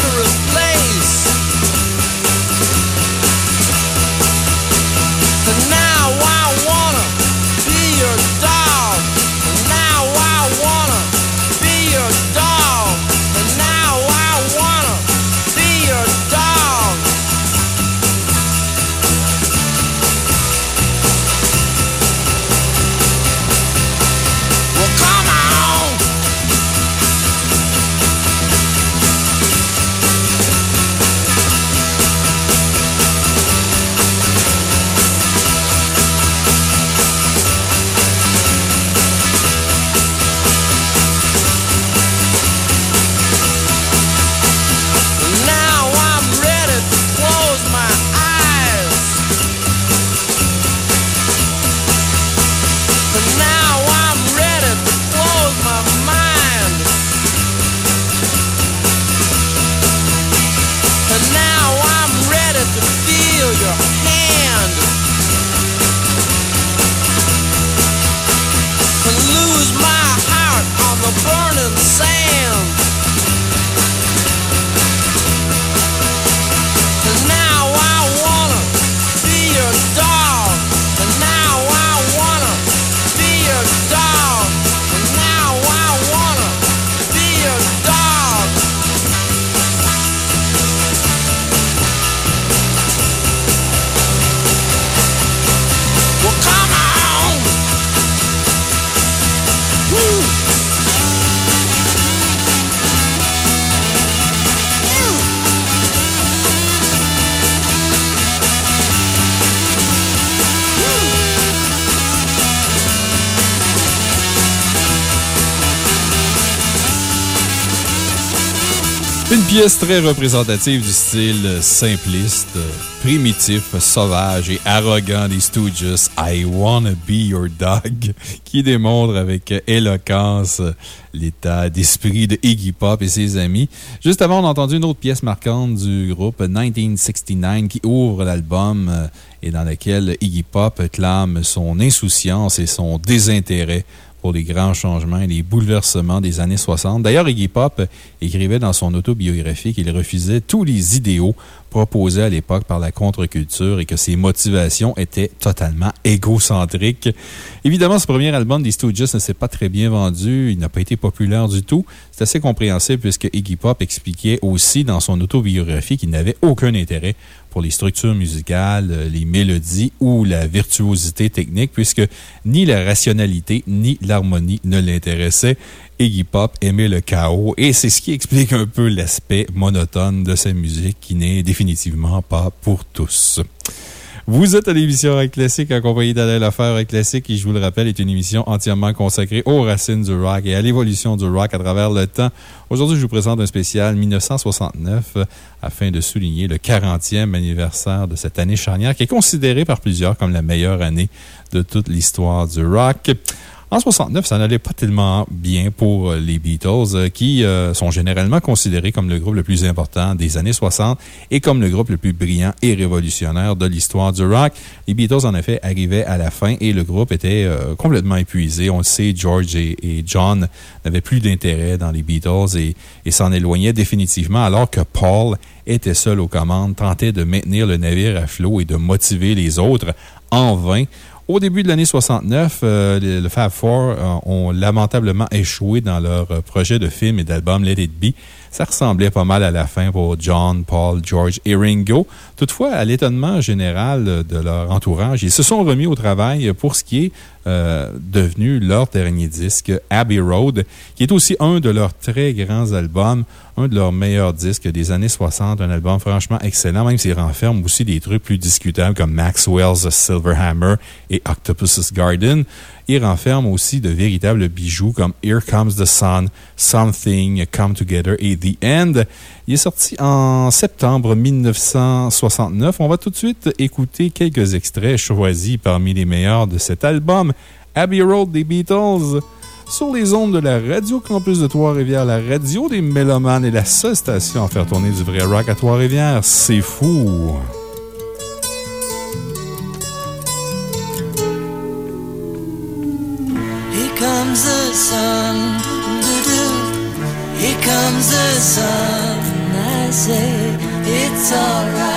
pièce très représentative du style simpliste, primitif, sauvage et arrogant des Stooges, I Wanna Be Your Dog, qui démontre avec éloquence l'état d'esprit de Iggy Pop et ses amis. Juste avant, on a entendu une autre pièce marquante du groupe 1969 qui ouvre l'album euh, et dans laquelle Iggy Pop clame son insouciance et son désintérêt pour les grands changements et les bouleversements des années 60. D'ailleurs, Iggy Pop écrivait dans son autobiographie qu'il refusait tous les idéaux proposés à l'époque par la contre-culture et que ses motivations étaient totalement égocentriques. Évidemment, ce premier album des Stooges ne s'est pas très bien vendu. Il n'a pas été populaire du tout. C'est assez compréhensible puisque Iggy Pop expliquait aussi dans son autobiographie qu'il n'avait aucun intérêt pour les structures musicales, euh, les mélodies ou la virtuosité technique, puisque ni la rationalité ni l'harmonie ne l'intéressaient. Iggy Pop aimait le chaos et c'est ce qui explique un peu l'aspect monotone de sa musique qui n'est définitivement pas pour tous. Vous êtes à l'émission Rock Classique accompagné d'Alain Lefebvre. Rock Classique, qui, je vous le rappelle, est une émission entièrement consacrée aux racines du rock et à l'évolution du rock à travers le temps. Aujourd'hui, je vous présente un spécial 1969 afin de souligner le 40e anniversaire de cette année charnière qui est considérée par plusieurs comme la meilleure année de toute l'histoire du rock. En 69, ça n'allait pas tellement bien pour euh, les Beatles, euh, qui euh, sont généralement considérés comme le groupe le plus important des années 60 et comme le groupe le plus brillant et révolutionnaire de l'histoire du rock. Les Beatles, en effet, arrivaient à la fin et le groupe était complètement épuisé. On le sait, George et, John n'avaient plus d'intérêt dans les Beatles et, et s'en éloignaient définitivement, alors que Paul était seul aux commandes, tentait de maintenir le navire à flot et de motiver les autres en vain. Au début de l'année 69, euh, le Fab Four euh, ont lamentablement échoué dans leur euh, projet de film et d'album Let It Be. Ça ressemblait pas mal à la fin pour John, Paul, George et Ringo. Toutefois, à l'étonnement général de leur entourage, ils se sont remis au travail pour ce qui est devenu leur dernier disque, Abbey Road, qui est aussi un de leurs très grands albums un de leurs meilleurs disques des années 60, un album franchement excellent, même s'il renferme aussi des trucs plus discutables comme Maxwell's Silver Hammer et Octopus's Garden. Il renferme aussi de véritables bijoux comme Here Comes the Sun, Something, Come Together et The End. Il est sorti en septembre 1969. On va tout de suite écouter quelques extraits choisis parmi les meilleurs de cet album. Abbey Road des Beatles sur les ondes de la Radio Campus de Trois-Rivières, la radio des Mélomanes et la seule station à faire tourner du vrai rock à Trois-Rivières. C'est fou! Here comes the sun, say it's alright.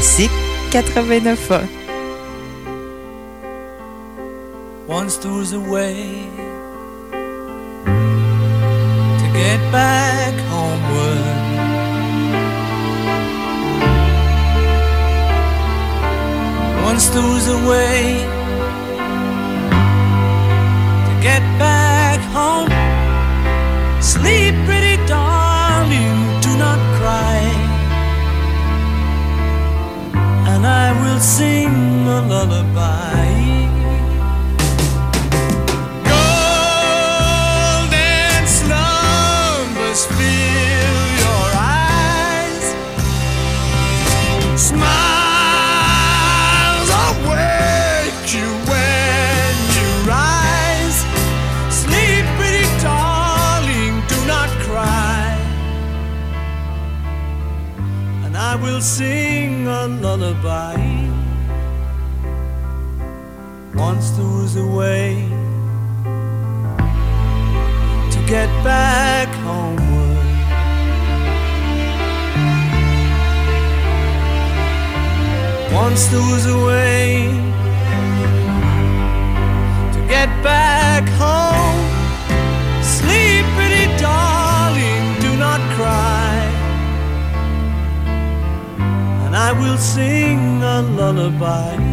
Classique 89 Once there was a way to get back homeward. Once there was a way to get back home. Sleep, pretty And I will sing a lullaby. Lullaby. Once there was a way to get back homeward. Once there was a way to get back home. I will sing a lullaby.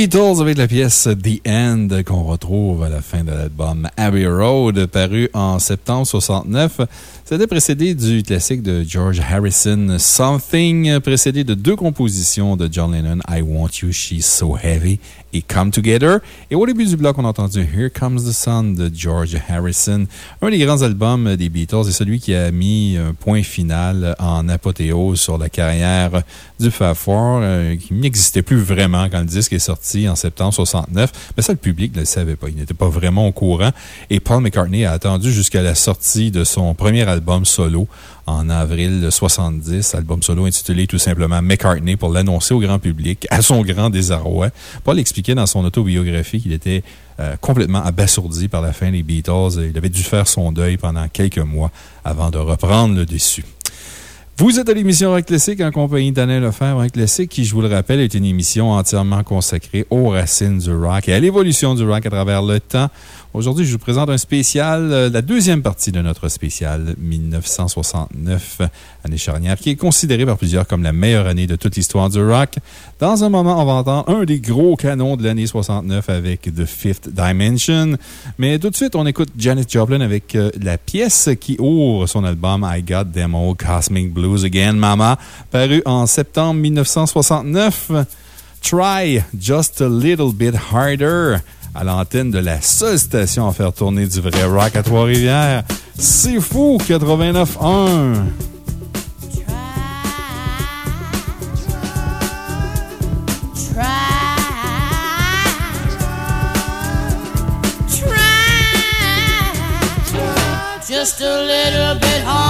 Beatles avec la pièce The End qu'on retrouve à la fin de l'album Abbey Road, paru en septembre 69. C'était précédé du classique de George Harrison, Something, précédé de deux compositions de John Lennon, I Want You, She's So Heavy et Come Together. Et au début du bloc, on a entendu Here Comes the Sun de George Harrison. Un des grands albums des Beatles et celui qui a mis un point final en apothéose sur la carrière du Fab euh, qui n'existait plus vraiment quand le disque est sorti en septembre 69. Mais ça, le public ne le savait pas. Il n'était pas vraiment au courant. Et Paul McCartney a attendu jusqu'à la sortie de son premier album solo en avril 70, album solo intitulé tout simplement McCartney pour l'annoncer au grand public, à son grand désarroi. Paul expliquait dans son autobiographie qu'il était euh, complètement abasourdi par la fin des Beatles. Il avait dû faire son deuil pendant quelques mois avant de reprendre le dessus. Vous êtes à l'émission Rock Classic en compagnie d'Alain Lefebvre. Rock Classic, qui, je vous le rappelle, est une émission entièrement consacrée aux racines du rock et à l'évolution du rock à travers le temps. Aujourd'hui, je vous présente un spécial, euh, la deuxième partie de notre spécial 1969, année charnière, qui est considérée par plusieurs comme la meilleure année de toute l'histoire du rock. Dans un moment, on va entendre un des gros canons de l'année 69 avec The Fifth Dimension. Mais tout de suite, on écoute Janis Joplin avec euh, la pièce qui ouvre son album I Got Them Old Cosmic Blues Again, Mama, paru en septembre 1969. Try Just a Little Bit Harder à l'antenne de la seule station à faire tourner du vrai rock à Trois-Rivières. C'est fou, 89.1. Just a little bit harder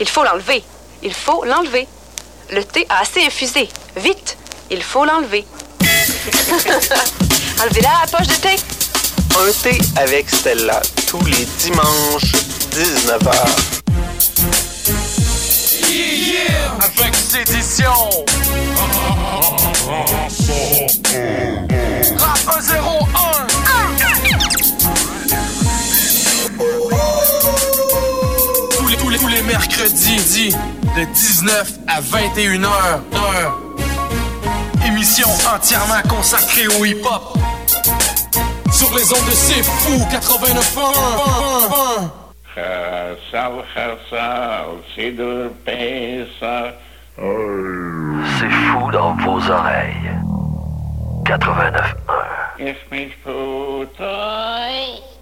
Il faut l'enlever. Il faut l'enlever. Le thé a assez infusé. Vite, il faut l'enlever. Enlevez-la à la poche de thé. Un thé avec Stella tous les dimanches 19h. Avec sédition. Dit, de 19 à 21h. Heure. Émission entièrement consacrée au hip-hop. Sur les ondes de C'est Fou 89.1. Gersal, gersal, sidur pesa. C'est fou dans vos oreilles. 89.1.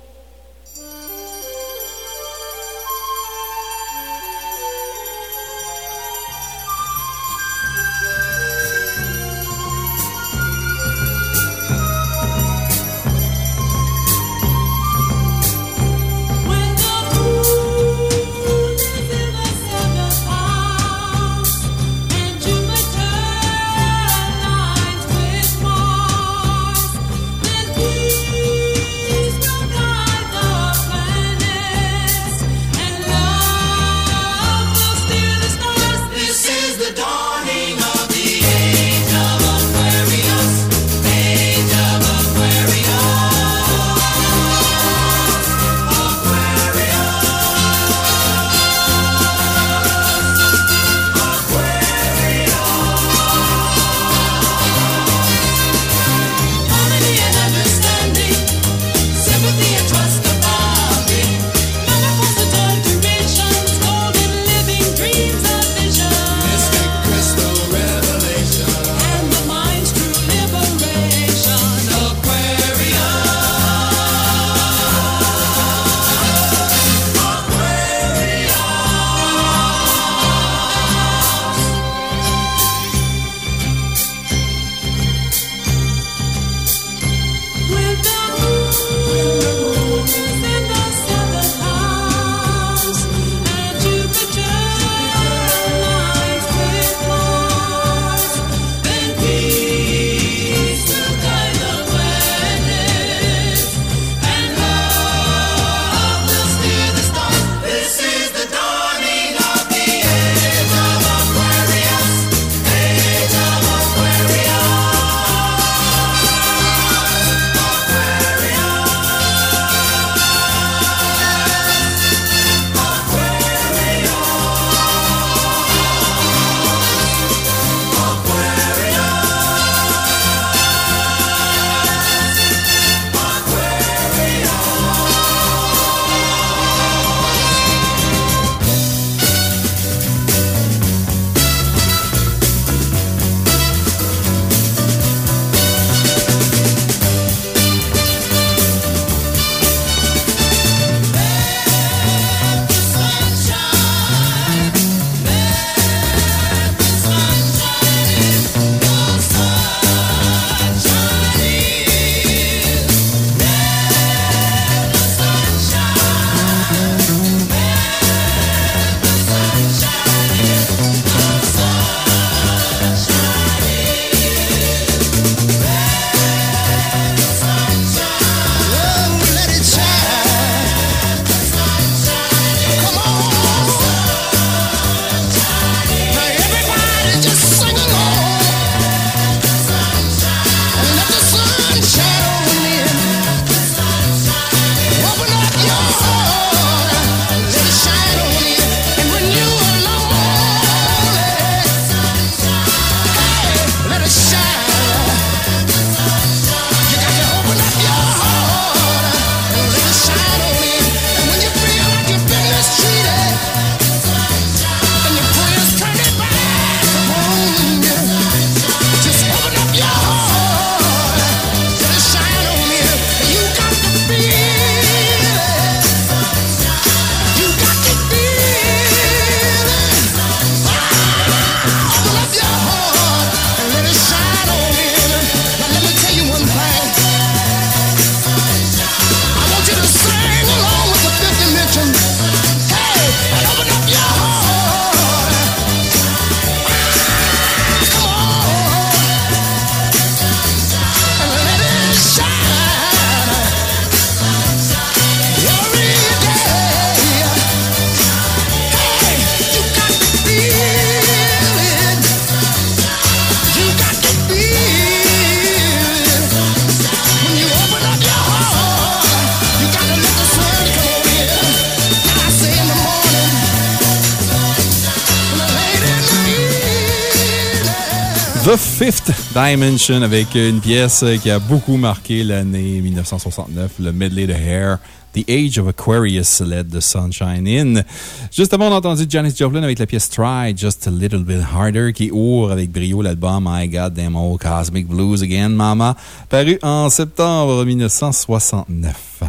Dimension avec une pièce qui a beaucoup marqué l'année 1969, le medley de Hair. The Age of Aquarius led the Sunshine In. Juste avant, on a entendu Janis Joplin avec la pièce Try Just a Little Bit Harder qui ouvre avec brio l'album My God Damn Old Cosmic Blues Again Mama, paru en septembre 1969.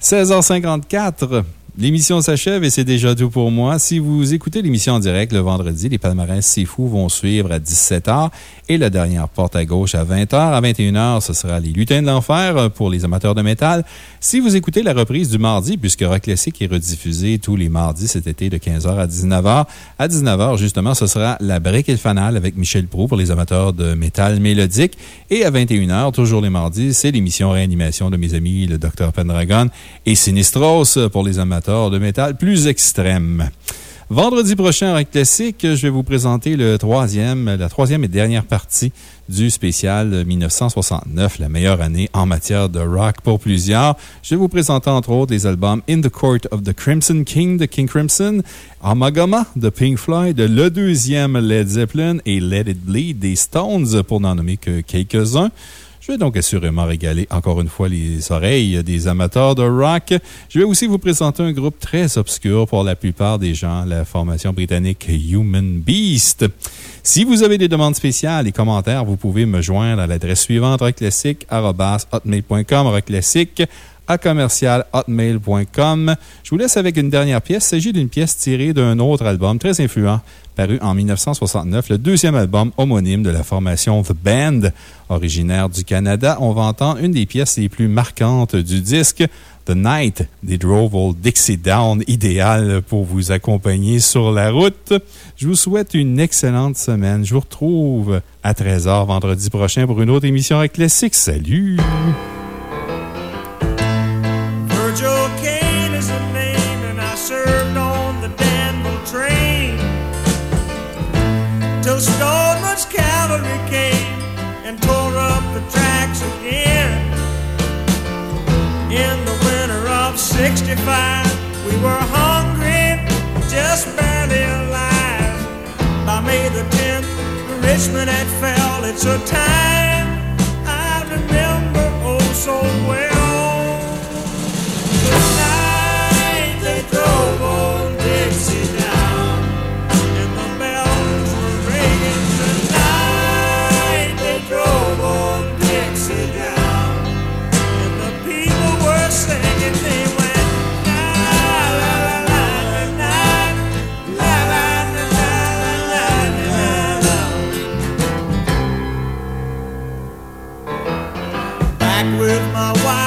16h54. L'émission s'achève et c'est déjà tout pour moi. Si vous écoutez l'émission en direct le vendredi, les palmarès C'est Fou vont suivre à 17h et la dernière porte à gauche à 20h. À 21h, ce sera les lutins de l'enfer pour les amateurs de métal. Si vous écoutez la reprise du mardi, puisque Rock Classic est rediffusé tous les mardis cet été de 15h à 19h, à 19h, justement, ce sera la brique et le fanal avec Michel Prou pour les amateurs de métal mélodique. Et à 21h, toujours les mardis, c'est l'émission réanimation de mes amis, le Dr. Pendragon et Sinistros pour les amateurs de métal plus extrême. Vendredi prochain, avec Classique, je vais vous présenter le troisième, la troisième et dernière partie du spécial 1969, la meilleure année en matière de rock pour plusieurs. Je vais vous présenter entre autres les albums In the Court of the Crimson King de King Crimson, Amagama de Pink Floyd, le deuxième Led Zeppelin et Let It Bleed des Stones, pour n'en nommer que quelques-uns. Je vais donc assurément régaler encore une fois les oreilles des amateurs de rock. Je vais aussi vous présenter un groupe très obscur pour la plupart des gens, la formation britannique Human Beast. Si vous avez des demandes spéciales et commentaires, vous pouvez me joindre à l'adresse suivante rockclassic.com, rockclassic à commercial.hotmail.com. Je vous laisse avec une dernière pièce. Il s'agit d'une pièce tirée d'un autre album très influent paru en 1969, le deuxième album homonyme de la formation The Band, originaire du Canada. On va entendre une des pièces les plus marquantes du disque, The Night des Drove Old Dixie Down, idéal pour vous accompagner sur la route. Je vous souhaite une excellente semaine. Je vous retrouve à 13h vendredi prochain pour une autre émission avec Classique. Salut! 65, we were hungry, just barely alive. By May the 10th, Richmond had fell. It's a time I remember oh so well. My wife